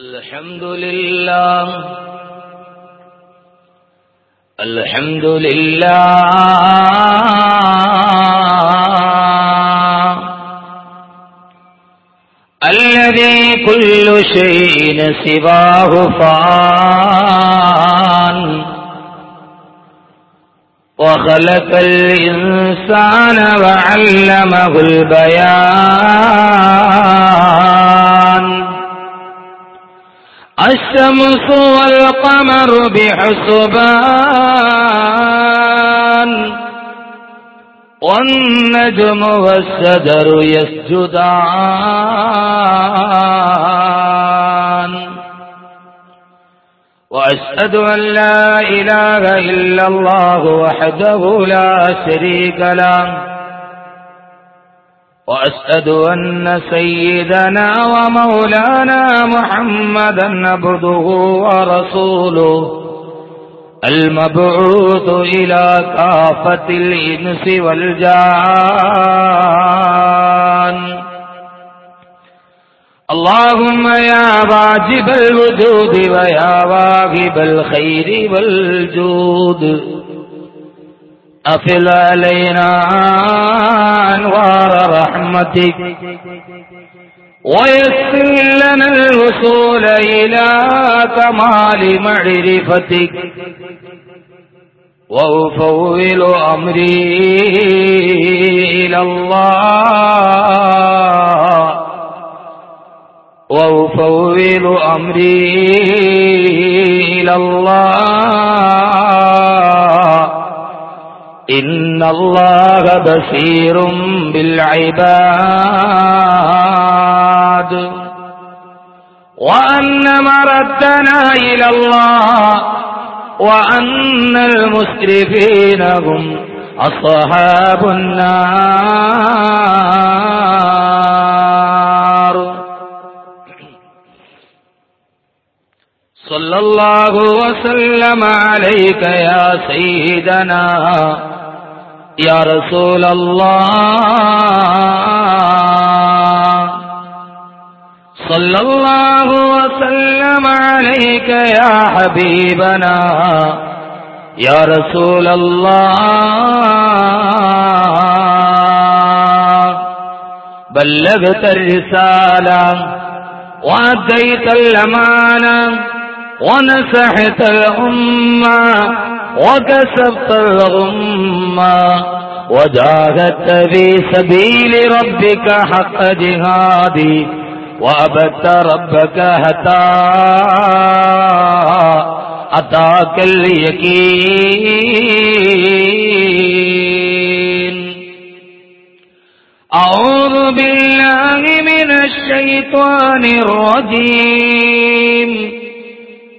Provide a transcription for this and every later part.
الحمد لله الحمد لله الذي كل شيء سواه فان وخلق الإنسان وعلمه البيان. الشمس والقمر بحسبان. والنجم والشجر يسجدان. وأشهد أن لا إله إلا الله وحده لا شريك له. وأشهد أن سيدنا ومولانا محمدا عبده ورسوله المبعوث إلى كافة الإنس والجان. اللهم يا واجب الوجود ويا واهب الخير والجود. أفل علينا أنوار رحمتك. ويسر لنا الوصول إلى كمال معرفتك. وأفوض أمري إلى الله. وأفوض أمري إلى الله. إن الله بصير بالعباد وأن مردنا إلى الله وأن المسرفين هم أصحاب النار صلى الله وسلم عليك يا سيدنا يا رسول الله. صلى الله وسلم عليك يا حبيبنا. يا رسول الله. بلغت الرسالة وأديت الأمانة ونسحت الأمة. وكسبت الغمة وجاهدت في سبيل ربك حق جهادي وأبدت ربك حتى أتاك اليقين. أعوذ بالله من الشيطان الرجيم.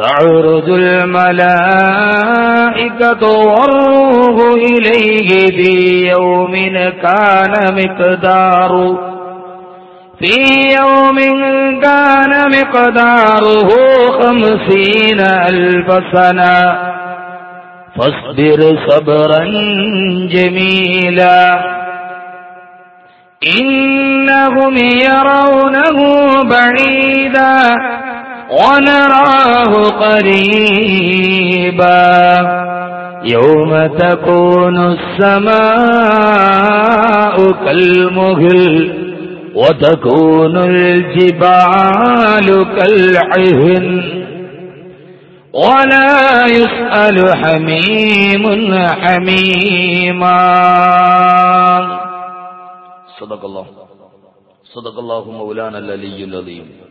تعرج الملائكة والروح إليه في يوم كان مقدار. في يوم كان مقداره خمسين ألف سنة. فاصبر صبرا جميلا. إنهم يرونه بعيدا. ونراه قريبا. يوم تكون السماء كالمهل وتكون الجبال كالعهن. ولا يسأل حميم حميما. صدق الله. صدق الله مولانا العلي العظيم.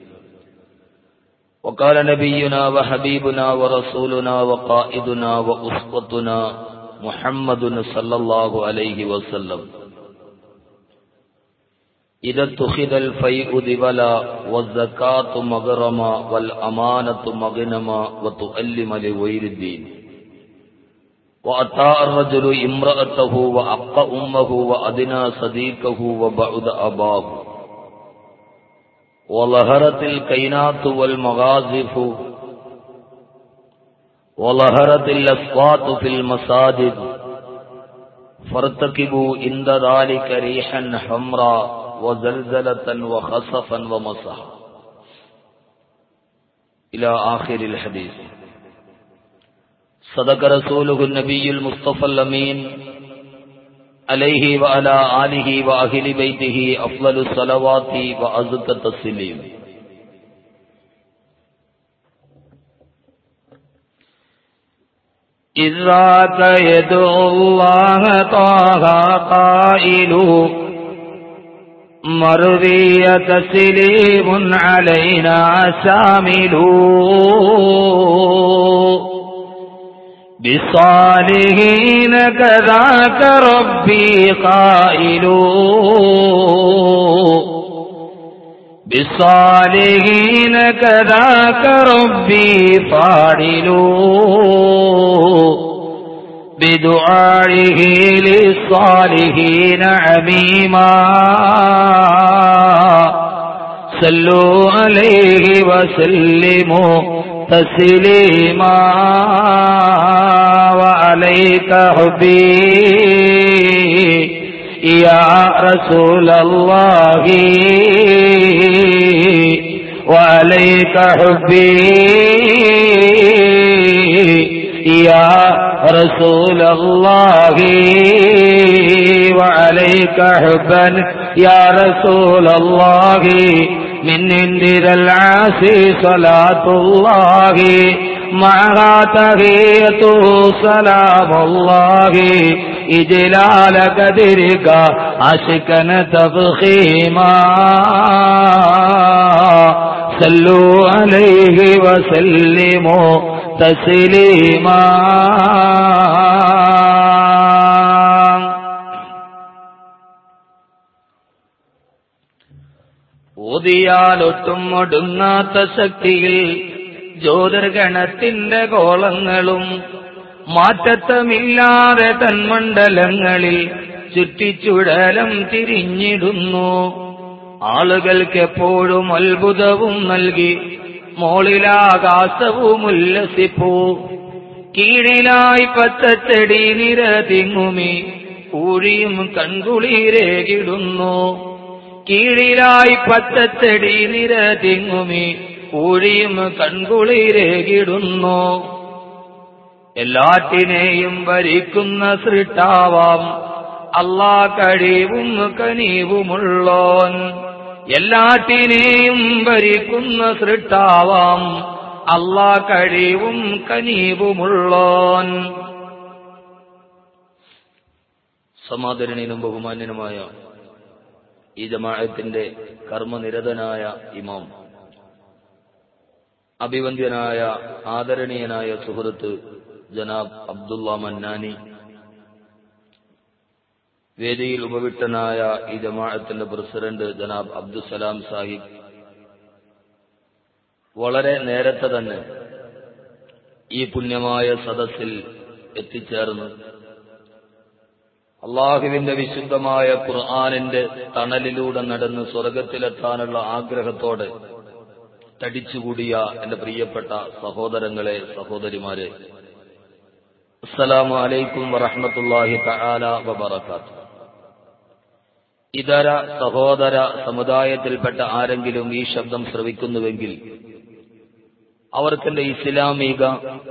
وقال نبينا وحبيبنا ورسولنا وقائدنا وأسوتنا محمد صلى الله عليه وسلم. إذا اتخذ الفيء ذبلا والزكاة مغرما والأمانة مغنما وتؤلم لغير الدين. وأطاع الرجل امرأته وأق أمه وأدنى صديقه وبعد أباه. وظهرت الكينات والمغازف وظهرت الأصوات في المساجد فارتكبوا عند ذلك ريحا حمراء وزلزلة وخصفا ومصحا إلى آخر الحديث صدق رسوله النبي المصطفى الأمين علیہ وعلا آلہ وآہل بیتہ افضل الصلوات و ازک تسلیم۔ ذات يدعو الله طه قائل مروي تسليم علينا شامل۔ بالصالحين كذاك ربي قائل. بالصالحين كذاك ربي فاعل. بدعائه للصالحين عميما. صلو علیہ وسلم تسلیما وعلیک حبی. یا رسول اللہ. وعلیک حبی. یا رسول اللہ. وعلیک حبن. یا رسول اللہ. من عند ذا صلاة الله معها تهية سلام الله. إجلال قدرك عشقا تفخيما. صلوا عليه وسلموا تسليما. ഓതിയാലൊട്ടും ഒടുങ്ങാത്ത ശക്തിയിൽ ജ്യോതിർഗണത്തിന്റെ കോളങ്ങളും മാറ്റത്തമില്ലാതെ തന്മണ്ഡലങ്ങളിൽ ചുറ്റിച്ചുഴലം തിരിഞ്ഞിടുന്നു. ആളുകൾക്കെപ്പോഴും അത്ഭുതവും നൽകി മോളിലാകാശവും ഉല്ലസിപ്പൂ കീഴിലായി പച്ചച്ചെടി നിര തിങ്ങുമി ഊഴിയും കൺകുളിരേകിടുന്നു. കീഴിലായി പച്ചച്ചെടി നിര തിങ്ങുമി ഊഴിയും കൺകുളിരേകിടുന്നു എല്ലാറ്റിനെയും ഭരിക്കുന്ന സൃഷ്ടാവാം അല്ലാ കഴിവും കനീവുമുള്ളോൻ. എല്ലാറ്റിനെയും ഭരിക്കുന്ന സൃഷ്ടാവാം അല്ലാ കഴിവും കനീവുമുള്ളോൻ. സമാദരണീയനും ബഹുമാന്യനുമായ ഈ ജമാഅത്തിന്റെ കർമ്മനിരതനായ ഇമാം. അഭിവന്ദ്യനായ ആദരണീയനായ സുഹൃത്ത് ജനാബ് അബ്ദുള്ള മന്നാനി. വേദിയിൽ ഉപവിട്ടനായ ഈ ജമാഅത്തിന്റെ പ്രസിഡന്റ് ജനാബ് അബ്ദുസലാം സാഹിബ്. വളരെ നേരത്തെ തന്നെ ഈ പുണ്യമായ സദസ്സിൽ എത്തിച്ചേർന്ന് അള്ളാഹുവിന്റെ വിശുദ്ധമായ ഖുർആാനിന്റെ തണലിലൂടെ നടന്ന് സ്വർഗത്തിലെത്താനുള്ള ആഗ്രഹത്തോടെ തടിച്ചുകൂടിയ എന്റെ പ്രിയപ്പെട്ട സഹോദരങ്ങളെ സഹോദരിമാരെ അസ്സലാമു അലൈക്കും വറഹ്മത്തുള്ളാഹി തആല വബറകാത്ത് ഇതര സഹോദര സമുദായത്തിൽപ്പെട്ട ആരെങ്കിലും ഈ ശബ്ദം ശ്രവിക്കുന്നുവെങ്കിൽ അവർക്കെന്റെ ഇസ്ലാമിക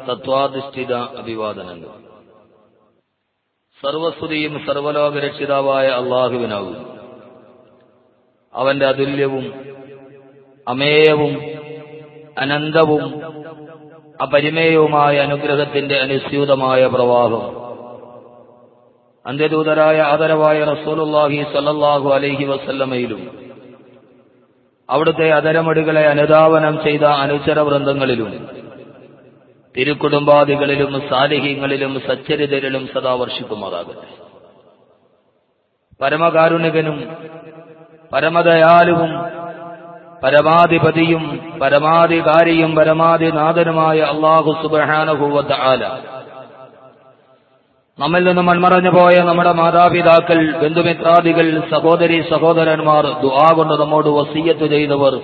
തത്വാധിഷ്ഠിത അഭിവാദനങ്ങൾ. സർവസ്തുതിയും സർവലോകരക്ഷിതാവായ അള്ളാഹുവിനാകും. അവന്റെ അതുല്യവും അമേയവും അനന്തവും അപരിമേയവുമായ അനുഗ്രഹത്തിന്റെ അനുസ്യൂതമായ പ്രവാഹം. അന്ത്യദൂതരായ ആദരവായ റസൂലുല്ലാഹി സല്ലാഹു അലൈഹി വസല്ലമയിലും അവിടുത്തെ അതരമടികളെ അനുധാവനം ചെയ്ത അനുചര വൃന്ദങ്ങളിലും തിരുക്കുടുംബാദികളിലും സാലിഹ്യങ്ങളിലും സച്ചരിതരിലും സദാ വർഷിക്കുമാറാകട്ടെ. പരമകാരുണികനും പരമദയാലുവും പരമാധിപതിയും പരമാധികാരിയും പരമാധിനാഥനുമായ അള്ളാഹു സുബഹാനുഭൂവത്ത ആല നമ്മിൽ നിന്ന് മൺമറഞ്ഞു പോയ നമ്മുടെ മാതാപിതാക്കൾ ബന്ധുമിത്രാദികൾ സഹോദരി സഹോദരന്മാർ ദുആ കൊണ്ട് നമ്മോട് വസീയത്ത് ചെയ്തവർ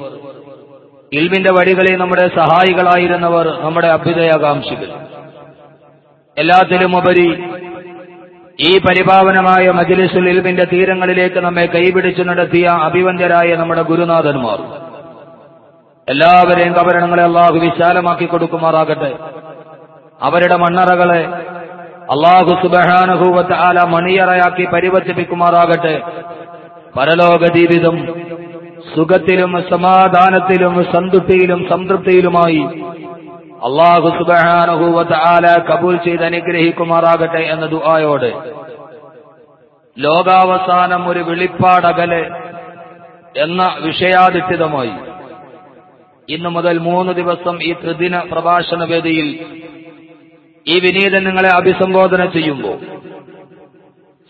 ഇൽമിന്റെ വഴികളിൽ നമ്മുടെ സഹായികളായിരുന്നവർ നമ്മുടെ അഭ്യുദയാകാംക്ഷികൾ. എല്ലാത്തിലുമുപരി ഈ പരിപാവനമായ മജിലിസുൽ ഇൽമിന്റെ തീരങ്ങളിലേക്ക് നമ്മെ കൈപിടിച്ചു നടത്തിയ അഭിവന്ദ്യരായ നമ്മുടെ ഗുരുനാഥന്മാർ. എല്ലാവരെയും കവരണങ്ങളെ അള്ളാഹു വിശാലമാക്കി കൊടുക്കുമാറാകട്ടെ. അവരുടെ മണ്ണറകളെ അള്ളാഹു സുബഹാനുഭൂവത്ത് ആല മണിയറയാക്കി പരിവർത്തിപ്പിക്കുമാറാകട്ടെ. പരലോക ജീവിതം സുഖത്തിലും സമാധാനത്തിലും സന്തുഷ്ടിയിലും സംതൃപ്തിയിലുമായി അള്ളാഹു സുബാനുഭൂവത്ത് ആല കബൂൽ ചെയ്ത് അനുഗ്രഹിക്കുമാറാകട്ടെ എന്ന ദുആയോടെ. ലോകാവസാനം ഒരു വിളിപ്പാടകൽ എന്ന വിഷയാധിഷ്ഠിതമായി ഇന്നു മുതൽ മൂന്ന് ദിവസം ഈ ത്രിദിന പ്രഭാഷണ വേദിയിൽ ഈ വിനീതൻ നിങ്ങളെ അഭിസംബോധന ചെയ്യുമ്പോൾ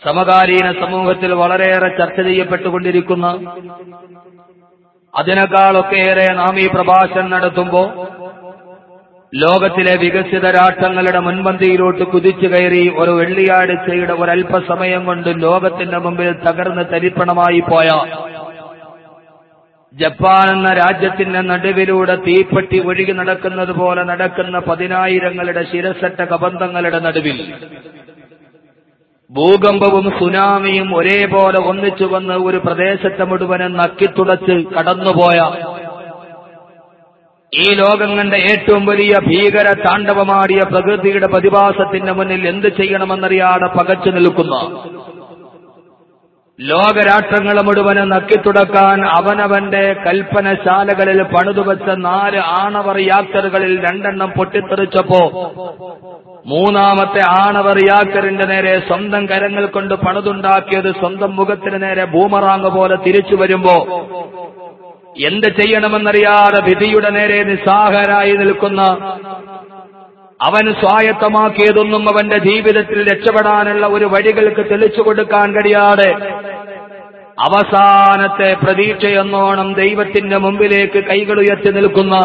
സമകാലീന സമൂഹത്തിൽ വളരെയേറെ ചർച്ച ചെയ്യപ്പെട്ടുകൊണ്ടിരിക്കുന്ന. അതിനേക്കാളൊക്കെയേറെ നാം ഈ പ്രഭാഷണം നടത്തുമ്പോൾ ലോകത്തിലെ വികസിത രാഷ്ട്രങ്ങളുടെ മുൻപന്തിയിലോട്ട് കുതിച്ചു കയറി ഒരു വെള്ളിയാഴ്ചയുടെ ഒരല്പസമയം കൊണ്ട് ലോകത്തിന്റെ മുമ്പിൽ തകർന്ന് തരിപ്പണമായി പോയ ജപ്പാൻ എന്ന രാജ്യത്തിന്റെ നടുവിലൂടെ തീപ്പെട്ടി ഒഴുകി നടക്കുന്നത് പോലെ നടക്കുന്ന പതിനായിരങ്ങളുടെ ശിരസറ്റ കബന്ധങ്ങളുടെ നടുവിൽ ഭൂകമ്പവും സുനാമിയും ഒരേപോലെ ഒന്നിച്ചു വന്ന് ഒരു പ്രദേശത്തെ മുഴുവനും നക്കിത്തുടച്ച് കടന്നുപോയ ഈ ലോകം കണ്ട ഏറ്റവും വലിയ ഭീകര താണ്ഡവമാടിയ പ്രകൃതിയുടെ പ്രതിഭാസത്തിന്റെ മുന്നിൽ എന്ത് ചെയ്യണമെന്നറിയാതെ പകച്ചു നിൽക്കുന്ന. ലോകരാഷ്ട്രങ്ങളെ മുഴുവനും നക്കിത്തുടക്കാൻ അവനവന്റെ കൽപ്പനശാലകളിൽ പണിതുവച്ച നാല് ആണവ റിയാക്ടറുകളിൽ രണ്ടെണ്ണം പൊട്ടിത്തെറിച്ചപ്പോ മൂന്നാമത്തെ ആണവ റിയാക്ടറിന്റെ നേരെ സ്വന്തം കരങ്ങൾ കൊണ്ട് പണിതുണ്ടാക്കിയത് സ്വന്തം മുഖത്തിന് നേരെ ബൂമറാങ് പോലെ തിരിച്ചു വരുമ്പോ എന്ത് ചെയ്യണമെന്നറിയാതെ വിധിയുടെ നേരെ നിസ്സാഹരായി നിൽക്കുന്ന അവൻ സ്വായത്തമാക്കിയതൊന്നും അവന്റെ ജീവിതത്തിൽ രക്ഷപ്പെടാനുള്ള ഒരു വഴികൾക്ക് തെളിച്ചു കൊടുക്കാൻ കഴിയാതെ അവസാനത്തെ പ്രതീക്ഷയെന്നോണം ദൈവത്തിന്റെ മുമ്പിലേക്ക് കൈകൾ ഉയർത്തി നിൽക്കുന്ന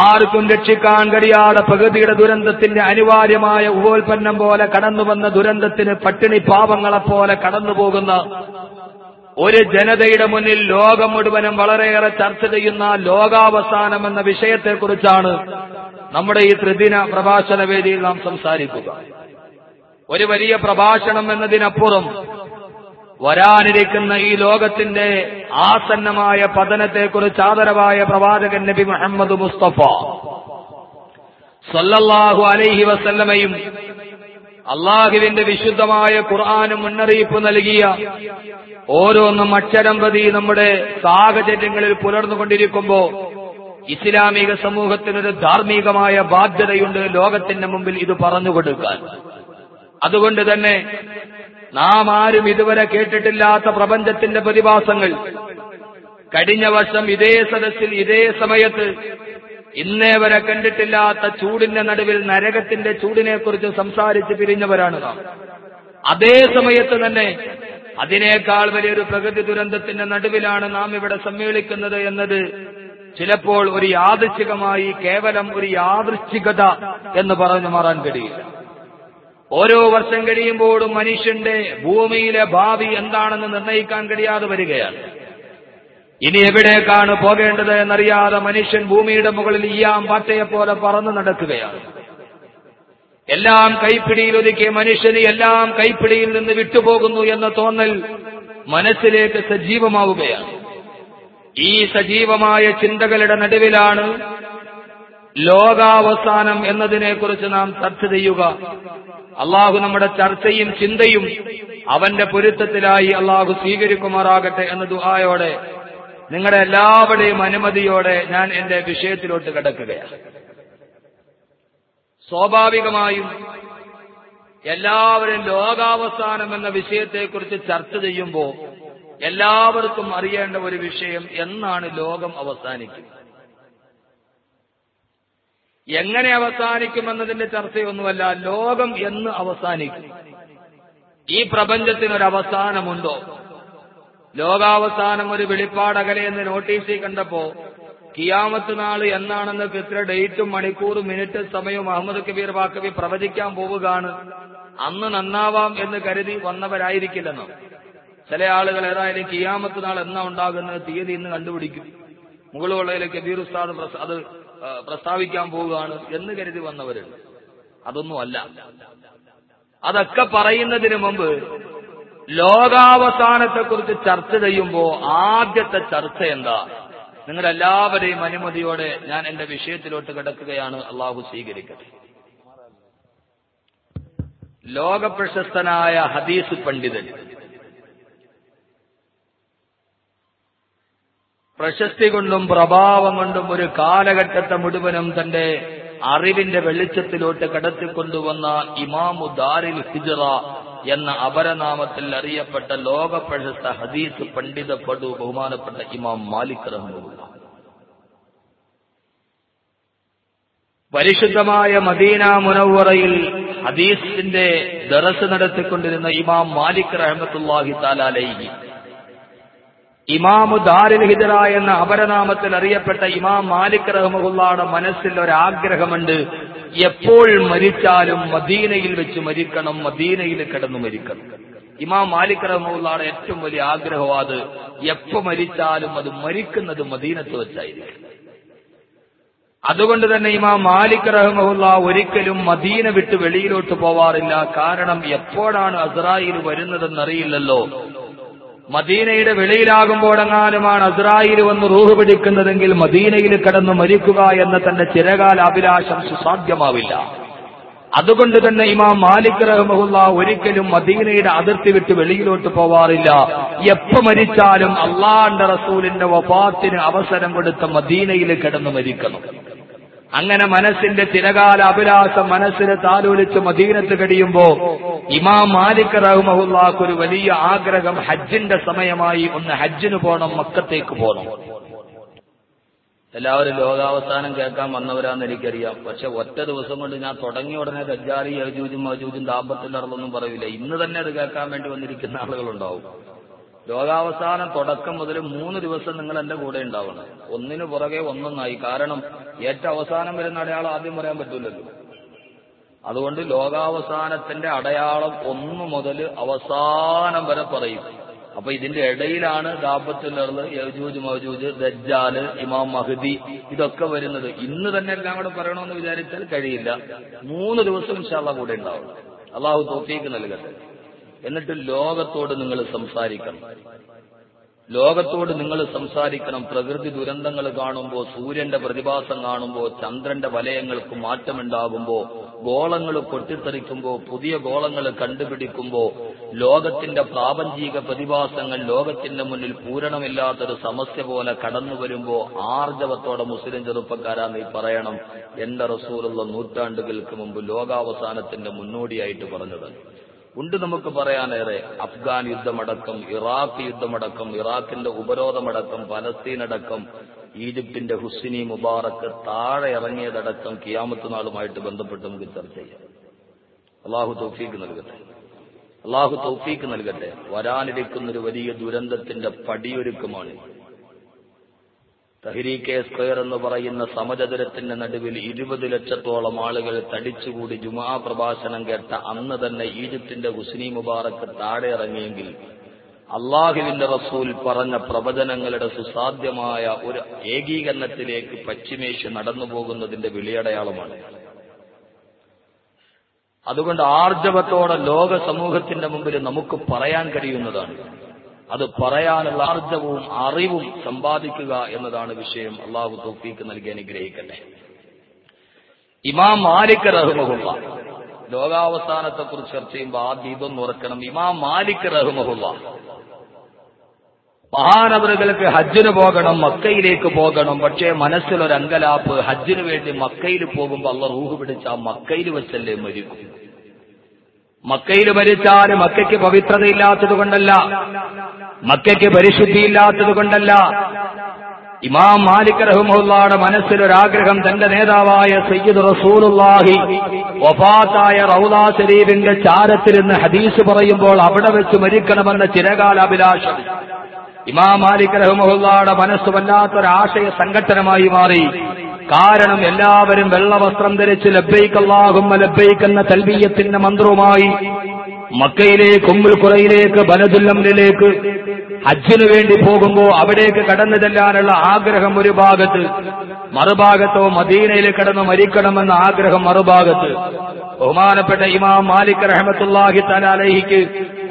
ആർക്കും രക്ഷിക്കാൻ കഴിയാതെ പ്രകൃതിയുടെ ദുരന്തത്തിന്റെ അനിവാര്യമായ ഉപോൽപ്പന്നം പോലെ കടന്നു കടന്നുവന്ന ദുരന്തത്തിന് പട്ടിണി പാവങ്ങളെപ്പോലെ കടന്നുപോകുന്ന ഒരു ജനതയുടെ മുന്നിൽ ലോകം മുഴുവനും വളരെയേറെ ചർച്ച ചെയ്യുന്ന ലോകാവസാനം എന്ന വിഷയത്തെക്കുറിച്ചാണ് നമ്മുടെ ഈ ത്രിദിന പ്രഭാഷണ വേദിയിൽ നാം സംസാരിക്കുക. ഒരു വലിയ പ്രഭാഷണം എന്നതിനപ്പുറം വരാനിരിക്കുന്ന ഈ ലോകത്തിന്റെ ആസന്നമായ പതനത്തെക്കുറിച്ച് ആദരവായ പ്രവാചകൻ നബി മുഹമ്മദ് മുസ്തഫ സല്ലല്ലാഹു അലൈഹി വസല്ലമയും അള്ളാഹുവിന്റെ വിശുദ്ധമായ ഖുർആാന് മുന്നറിയിപ്പ് നൽകിയ ഓരോന്നും അക്ഷരം പ്രതി നമ്മുടെ സാഹചര്യങ്ങളിൽ പുലർന്നുകൊണ്ടിരിക്കുമ്പോ ഇസ്ലാമിക സമൂഹത്തിനൊരു ധാർമ്മികമായ ബാധ്യതയുണ്ട് ലോകത്തിന്റെ മുമ്പിൽ ഇത് പറഞ്ഞു കൊടുക്കാൻ. അതുകൊണ്ട് തന്നെ നാം ആരും ഇതുവരെ കേട്ടിട്ടില്ലാത്ത പ്രപഞ്ചത്തിന്റെ പ്രതിഭാസങ്ങൾ. കഴിഞ്ഞ വർഷം ഇതേ സദസ്സിൽ ഇതേ സമയത്ത് ഇന്നേ വരെ കണ്ടിട്ടില്ലാത്ത ചൂടിന്റെ നടുവിൽ നരകത്തിന്റെ ചൂടിനെ കുറിച്ച് സംസാരിച്ച് പിരിഞ്ഞവരാണ് നാം. അതേ സമയത്ത് തന്നെ അതിനേക്കാൾ വലിയൊരു പ്രകൃതി ദുരന്തത്തിന്റെ നടുവിലാണ് നാം ഇവിടെ സമ്മേളിക്കുന്നത് എന്നത് ചിലപ്പോൾ ഒരു യാദൃശ്ചികമായി കേവലം ഒരു യാദൃശ്ചികത എന്ന് പറഞ്ഞു മാറാൻ കഴിയില്ല. ഓരോ വർഷം കഴിയുമ്പോഴും മനുഷ്യന്റെ ഭൂമിയിലെ ഭാവി എന്താണെന്ന് നിർണയിക്കാൻ കഴിയാതെ വരികയാണ്. ഇനി എവിടേക്കാണ് പോകേണ്ടത് എന്നറിയാതെ മനുഷ്യൻ ഭൂമിയുടെ മുകളിൽ ഈയാം പാറ്റയെ പോലെ പറന്നു നടക്കുകയാണ്. എല്ലാം കൈപ്പിടിയിൽ ഒതുക്കി മനുഷ്യന് എല്ലാം കൈപ്പിടിയിൽ നിന്ന് വിട്ടുപോകുന്നു എന്ന തോന്നൽ മനസ്സിലേക്ക് സജീവമാവുകയാണ്. ഈ സജീവമായ ചിന്തകളുടെ നടുവിലാണ് ലോകാവസാനം എന്നതിനെക്കുറിച്ച് നാം ചർച്ച ചെയ്യുക. അള്ളാഹു നമ്മുടെ ചർച്ചയും ചിന്തയും അവന്റെ പൊരുത്തത്തിലായി അള്ളാഹു സ്വീകരിക്കുമാറാകട്ടെ എന്ന ദുആയോടെ നിങ്ങളുടെ എല്ലാവരുടെയും അനുമതിയോടെ ഞാൻ എന്റെ വിഷയത്തിലോട്ട് കിടക്കുകയാണ്. സ്വാഭാവികമായും എല്ലാവരും ലോകാവസാനം എന്ന വിഷയത്തെക്കുറിച്ച് ചർച്ച ചെയ്യുമ്പോൾ എല്ലാവർക്കും അറിയേണ്ട ഒരു വിഷയം എന്നാണ് ലോകം അവസാനിക്കുന്നത്. എങ്ങനെ അവസാനിക്കുമെന്നതിന്റെ ചർച്ചയൊന്നുമല്ല ലോകം എന്ന് അവസാനിക്കും. ഈ പ്രപഞ്ചത്തിനൊരു അവസാനമുണ്ടോ ലോകാവസാനം ഒരു വെളിപ്പാടകലെ എന്ന് നോട്ടീസിൽ കണ്ടപ്പോ കിയാമത്ത് നാൾ എന്നാണെന്ന് ഇത്ര ഡേറ്റും മണിക്കൂറും മിനിറ്റ് സമയവും അഹമ്മദ് കബീർ വാക്കബി പ്രവചിക്കാൻ പോവുകയാണ്. അന്ന് നന്നാവാം എന്ന് കരുതി വന്നവരായിരിക്കില്ലെന്നോ? ചില ആളുകൾ ഏതായാലും കിയാമത്ത് നാൾ എന്നാ ഉണ്ടാകുന്ന തീയതി ഇന്ന് കണ്ടുപിടിക്കും. മുകളുള്ളതിലെ കബീർ ഉസ്താദ് അത് പ്രസ്താവിക്കാൻ പോവുകയാണ് എന്ന് കരുതി വന്നവരുണ്ട്. അതൊന്നുമല്ല. അതൊക്കെ പറയുന്നതിന് മുമ്പ് ലോകാവസാനത്തെക്കുറിച്ച് ചർച്ച ചെയ്യുമ്പോൾ ആദ്യത്തെ ചർച്ച എന്താ നിങ്ങളെല്ലാവരെയും അനുമതിയോടെ ഞാൻ എന്റെ വിഷയത്തിലോട്ട് കിടക്കുകയാണ് അള്ളാഹു സ്വീകരിക്കട്ടെ. ലോകപ്രശസ്തനായ ഹദീസ് പണ്ഡിതൻ പ്രശസ്തി കൊണ്ടും പ്രഭാവം കൊണ്ടും ഒരു കാലഘട്ടത്തെ മുഴുവനും തന്റെ അറിവിന്റെ വെളിച്ചത്തിലോട്ട് കടത്തിക്കൊണ്ടുവന്ന ഇമാമു ദാരിൽ ഹിജറ എന്ന അപരനാമത്തിൽ അറിയപ്പെട്ട ലോക പ്രശസ്ത ഹദീസ് പണ്ഡിത പടു ബഹുമാനപ്പെട്ട ഇമാം മാലിക് റഹ്മുള്ള പരിശുദ്ധമായ മദീന മുനവറയിൽ ഹദീസിന്റെ ദറസ് നടത്തിക്കൊണ്ടിരുന്ന ഇമാം മാലിക് റഹ്മത്തുല്ലാഹി താലാലൈഹി ഇമാമു ദാരിൽ ഹിജറ എന്ന അപരനാമത്തിൽ അറിയപ്പെട്ട ഇമാം മാലിക് റഹ്മുള്ളയുടെ മനസ്സിൽ ഒരാഗ്രഹമുണ്ട്. എപ്പോൾ മരിച്ചാലും മദീനയിൽ വെച്ച് മരിക്കണം മദീനയിൽ കിടന്നു മരിക്കണം. ഇമാം മാലിക് ഏറ്റവും വലിയ ആഗ്രഹം അത് എപ്പോ മരിച്ചാലും അത് മരിക്കുന്നത് മദീനത്ത് വെച്ചായിരിക്കും. അതുകൊണ്ട് തന്നെ ഇമാം മാലിക് റഹ്മുള്ള ഒരിക്കലും മദീന വിട്ട് വെളിയിലോട്ട് പോവാറില്ല. കാരണം എപ്പോഴാണ് അസ്രായിൽ വരുന്നതെന്നറിയില്ലല്ലോ. മദീനയുടെ വെളിയിലാകുമ്പോഴെങ്ങാനുമാണ് അസ്രായിൽ വന്ന് റൂഹ് പിടിക്കുന്നതെങ്കിൽ മദീനയിൽ കിടന്ന് മരിക്കുക എന്ന തന്റെ ചിരകാല അഭിലാഷം സുസാധ്യമാവില്ല. അതുകൊണ്ട് തന്നെ ഇമാം മാലിക് റഹ്മുല്ല ഒരിക്കലും മദീനയുടെ അതിർത്തി വിട്ട് വെളിയിലോട്ട് പോവാറില്ല. എപ്പോ മരിച്ചാലും അള്ളാന്റെ റസൂലിന്റെ വഫാത്തിന് അവസരം കൊടുത്ത മദീനയിൽ കിടന്ന് മരിക്കണം. അങ്ങനെ മനസ്സിന്റെ തിരകാല അഭിലാഷം മനസ്സിന് താലോലിച്ച് മദീനത്ത് കഴിയുമ്പോ ഇമാം മാലിക് റഹ്മുല്ലാക്ക് ഒരു വലിയ ആഗ്രഹം ഹജ്ജിന്റെ സമയമായി ഒന്ന് ഹജ്ജിന് പോണം മക്കത്തേക്ക് പോണം. എല്ലാവരും ലോകാവസാനം കേൾക്കാൻ വന്നവരാന്ന് എനിക്കറിയാം. പക്ഷെ ഒറ്റ ദിവസം കൊണ്ട് ഞാൻ തുടങ്ങിയ ഉടനെ ദജ്ജാലി യജൂജും മജൂജും ദാമ്പത്തിലറന്നൊന്നും പറയില്ല. ഇന്ന് തന്നെ അത് കേൾക്കാൻ വേണ്ടി വന്നിരിക്കുന്ന ആളുകളുണ്ടാവും. ലോകാവസാനം തുടക്കം മുതൽ മൂന്ന് ദിവസം നിങ്ങൾ എന്റെ കൂടെ ഉണ്ടാവണം. ഒന്നിനു പുറകെ ഒന്നൊന്നായി. കാരണം ഏറ്റവും അവസാനം വരുന്ന അടയാളം ആദ്യം പറയാൻ പറ്റില്ലല്ലോ അതുകൊണ്ട് ലോകാവസാനത്തിന്റെ അടയാളം ഒന്ന് മുതൽ അവസാനം വരെ പറയും. അപ്പൊ ഇതിന്റെ ഇടയിലാണ് ദാപത്തുള്ളത് യജൂജ് മൗജൂജ് ദജ്ജാൽ ഇമാം മഹദി ഇതൊക്കെ വരുന്നത്. ഇന്ന് തന്നെ എല്ലാം കൂടെ പറയണമെന്ന് വിചാരിച്ചാൽ കഴിയില്ല. മൂന്ന് ദിവസം ഇൻഷാള്ള കൂടെ ഉണ്ടാവും. അള്ളാഹു തോഫീക്ക് നൽകട്ടെ. എന്നിട്ട് ലോകത്തോട് നിങ്ങൾ സംസാരിക്കണം. ലോകത്തോട് നിങ്ങൾ സംസാരിക്കണം. പ്രകൃതി ദുരന്തങ്ങൾ കാണുമ്പോൾ സൂര്യന്റെ പ്രതിഭാസം കാണുമ്പോൾ ചന്ദ്രന്റെ വലയങ്ങൾക്ക് മാറ്റമുണ്ടാകുമ്പോൾ ഗോളങ്ങൾ പൊട്ടിത്തെറിക്കുമ്പോൾ പുതിയ ഗോളങ്ങൾ കണ്ടുപിടിക്കുമ്പോൾ ലോകത്തിന്റെ പ്രാപഞ്ചിക പ്രതിഭാസങ്ങൾ ലോകത്തിന്റെ മുന്നിൽ പൂരണമില്ലാത്തൊരു സമസ്യ പോലെ കടന്നു വരുമ്പോൾ ആർജവത്തോടെ മുസ്ലിം ചെറുപ്പക്കാരാ നീ പറയണം. എന്റെ റസൂലുള്ള നൂറ്റാണ്ടുകൾക്ക് മുമ്പ് ലോകാവസാനത്തിന്റെ മുന്നോടിയായിട്ട് പറഞ്ഞത്. ഉണ്ട് നമുക്ക് പറയാനേറെ. അഫ്ഗാൻ യുദ്ധമടക്കം ഇറാഖ് യുദ്ധമടക്കം ഇറാഖിന്റെ ഉപരോധമടക്കം പലസ്തീനടക്കം ഈജിപ്തിന്റെ ഹുസിനി മുബാറക്ക് താഴെ ഇറങ്ങിയതടക്കം കിയാമത്ത് നാളുമായിട്ട് ബന്ധപ്പെട്ട് നമുക്ക് ചർച്ച ചെയ്യാം. അള്ളാഹു തൗഫീക്ക് നൽകട്ടെ. അള്ളാഹു തൗഫീക്ക് നൽകട്ടെ. വരാനിരിക്കുന്നൊരു വലിയ ദുരന്തത്തിന്റെ പടിയൊരുക്കമാണ് തഹരീക്കെ സ്ക്വയർ എന്ന് പറയുന്ന സമചതുരത്തിന്റെ നടുവിൽ ഇരുപത് ലക്ഷത്തോളം ആളുകൾ തടിച്ചുകൂടി ജുമാ പ്രഭാഷണം കേട്ട അന്ന് തന്നെ ഈജിപ്തിന്റെ ഹുസ്നി മുബാറക്ക് താഴെ ഇറങ്ങിയെങ്കിൽ അള്ളാഹുവിന്റെ റസൂൽ പറഞ്ഞ പ്രവചനങ്ങളുടെ സുസാധ്യമായ ഒരു ഏകീകരണത്തിലേക്ക് പശ്ചിമേഷ്യ നടന്നു പോകുന്നതിന്റെ വിളിയടയാളമാണ് അതുകൊണ്ട് ആർജവത്തോടെ ലോക സമൂഹത്തിന്റെ മുമ്പിൽ നമുക്ക് പറയാൻ കഴിയുന്നതാണ്. അത് പറയാനുള്ള ആർജവും അറിവും സമ്പാദിക്കുക എന്നതാണ് വിഷയം. അള്ളാഹു തോഫീക്ക് നൽകി അനുഗ്രഹിക്കട്ടെ. ഇമാം മാലിക് റഹ്മുള്ള ലോകാവസാനത്തെ കുറിച്ച് ചർച്ച ചെയ്യുമ്പോൾ ആദ്യം ഇതൊന്ന് ഉറക്കണം ഇമാം മാലിക് റഹ്മുള്ള മഹാനവറുകൾക്ക് ഹജ്ജിന് പോകണം മക്കയിലേക്ക് പോകണം. പക്ഷേ മനസ്സിലൊരു അങ്കലാപ്പ് ഹജ്ജിന് വേണ്ടി മക്കയിൽ പോകുമ്പോൾ അള്ള റൂഹ് പിടിച്ച ആ മക്കയിൽ വെച്ചല്ലേ മരിക്കും. മക്കയിൽ ഭരിച്ചാൽ മക്കയ്ക്ക് പവിത്രതയില്ലാത്തത് കൊണ്ടല്ല. മക്കയ്ക്ക് പരിശുദ്ധിയില്ലാത്തത് കൊണ്ടല്ല. ഇമാം മാലിക് റഹ്മുള്ളയുടെ മനസ്സിലൊരാഗ്രഹം തന്റെ നേതാവായ സയ്യിദ് റസൂലുള്ളാഹി വഫാത്തായ റൗലാ ശരീഫിന്റെ ചാരത്തിരുന്ന് ഹദീസ് പറയുമ്പോൾ അവിടെ വെച്ച് മരിക്കണമെന്ന ചിരകാല അഭിലാഷം ഇമാം മാലിക് റഹ്മുള്ളയുടെ മനസ്സ് വല്ലാത്തൊരാശയ സംഘട്ടനമായി മാറി. കാരണം എല്ലാവരും വെള്ളവസ്ത്രം ധരിച്ച് ലബ്ബൈക്ക് ലബ്ബൈക്കെന്ന ലബ്ബൈക്ക് എന്ന തൽബീയത്തിന്റെ മന്ത്രവുമായി മക്കയിലേക്ക് ഉമ്മുൽ കുറയിലേക്ക് ബലദുല്ലമിലേക്ക് ഹജ്ജിനു വേണ്ടി പോകുമ്പോൾ അവിടേക്ക് കടന്നു ചെല്ലാനുള്ള ആഗ്രഹം ഒരു ഭാഗത്ത് മറുഭാഗത്തോ മദീനയിൽ കടന്നു മരിക്കണമെന്ന ആഗ്രഹം മറുഭാഗത്ത്. ബഹുമാനപ്പെട്ട ഇമാം മാലിക് റഹമത്തുല്ലാഹി തലാലഹിക്ക്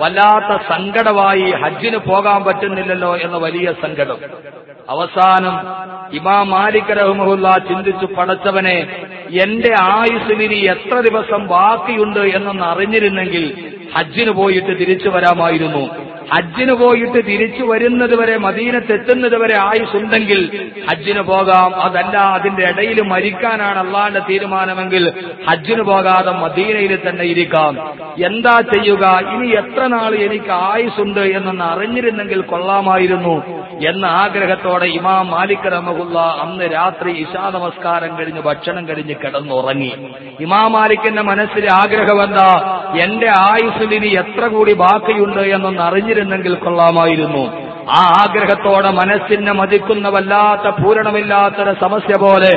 വല്ലാത്ത സങ്കടമായി ഹജ്ജിന് പോകാൻ പറ്റുന്നില്ലല്ലോ എന്ന വലിയ സങ്കടം. അവസാനം ഇമാം മാലിക് ചിന്തിച്ചു പടച്ചവനെ എന്റെ ആയുസ്സിനി എത്ര ദിവസം ബാക്കിയുണ്ട് എന്നൊന്ന് അറിഞ്ഞിരുന്നെങ്കിൽ ഹജ്ജിന് പോയിട്ട് തിരിച്ചു വരാമായിരുന്നു. ഹജ്ജിന് പോയിട്ട് തിരിച്ചു വരുന്നത് വരെ മദീനത്തെത്തുന്നത് വരെ ആയുസുണ്ടെങ്കിൽ ഹജ്ജിന് പോകാം. അതല്ല അതിന്റെ ഇടയിൽ മരിക്കാനാണ് അള്ളാന്റെ തീരുമാനമെങ്കിൽ ഹജ്ജിന് പോകാതെ മദീനയിൽ തന്നെ ഇരിക്കാം. എന്താ ചെയ്യുക? ഇനി എത്ര നാൾ എനിക്ക് ആയുസുണ്ട് എന്നൊന്ന് അറിഞ്ഞിരുന്നെങ്കിൽ കൊള്ളാമായിരുന്നു എന്ന ആഗ്രഹത്തോടെ ഇമാം മാലിക് റഹമുല്ല അന്ന് രാത്രി ഇശാ നമസ്കാരം കഴിഞ്ഞ് ഭക്ഷണം കഴിഞ്ഞ് കിടന്നുറങ്ങി. ഇമാം മാലിക്കിന്റെ മനസ്സിൽ ആഗ്രഹം എന്താ? എന്റെ ആയുസിൽ ഇനി എത്ര കൂടി ബാക്കിയുണ്ട് എന്നൊന്ന് അറിഞ്ഞിരുന്നെങ്കിൽ കൊള്ളാമായിരുന്നു. ആ ആഗ്രഹത്തോടെ മനസ്സിനെ മതിക്കുന്ന വല്ലാത്ത പൂരണമില്ലാത്തൊരു സമസ്യ പോലെ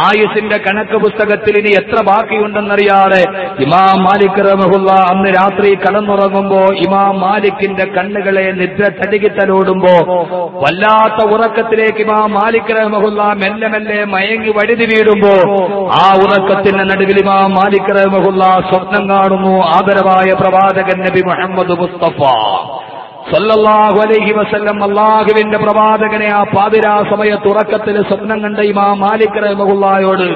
ആയുസിന്റെ കണക്ക് പുസ്തകത്തിൽ ഇനി എത്ര ബാക്കിയുണ്ടെന്നറിയാതെ ഇമാം മാലിക് റഹമുല്ല അന്ന് രാത്രി കടന്നുറങ്ങുമ്പോ ഇമാം മാലിക്കിന്റെ കണ്ണുകളെ നിദ്ര തടികിത്തലോടുമ്പോ വല്ലാത്ത ഉറക്കത്തിലേക്ക് ഇമാം മാലിക് റഹമുല്ല മെല്ലെ മെല്ലെ മയങ്ങി വഴുതി വീടുമ്പോ ആ ഉറക്കത്തിന്റെ നടുവിൽ ഇമാം മാലിക് റഹമുല്ല സ്വപ്നം കാണുന്നു ആദരവായ പ്രവാചകൻ നബി മുഹമ്മദ് മുസ്തഫ. സല്ലല്ലാഹു അലൈഹി വസല്ലം അള്ളാഹുവിന്റെ പ്രവാചകനെ ആ പാതിരാ സമയത്ത് ഉറക്കത്തിൽ സ്വപ്നം കണ്ട ഇമാം മാലിക് റഹ്മുള്ളായോട്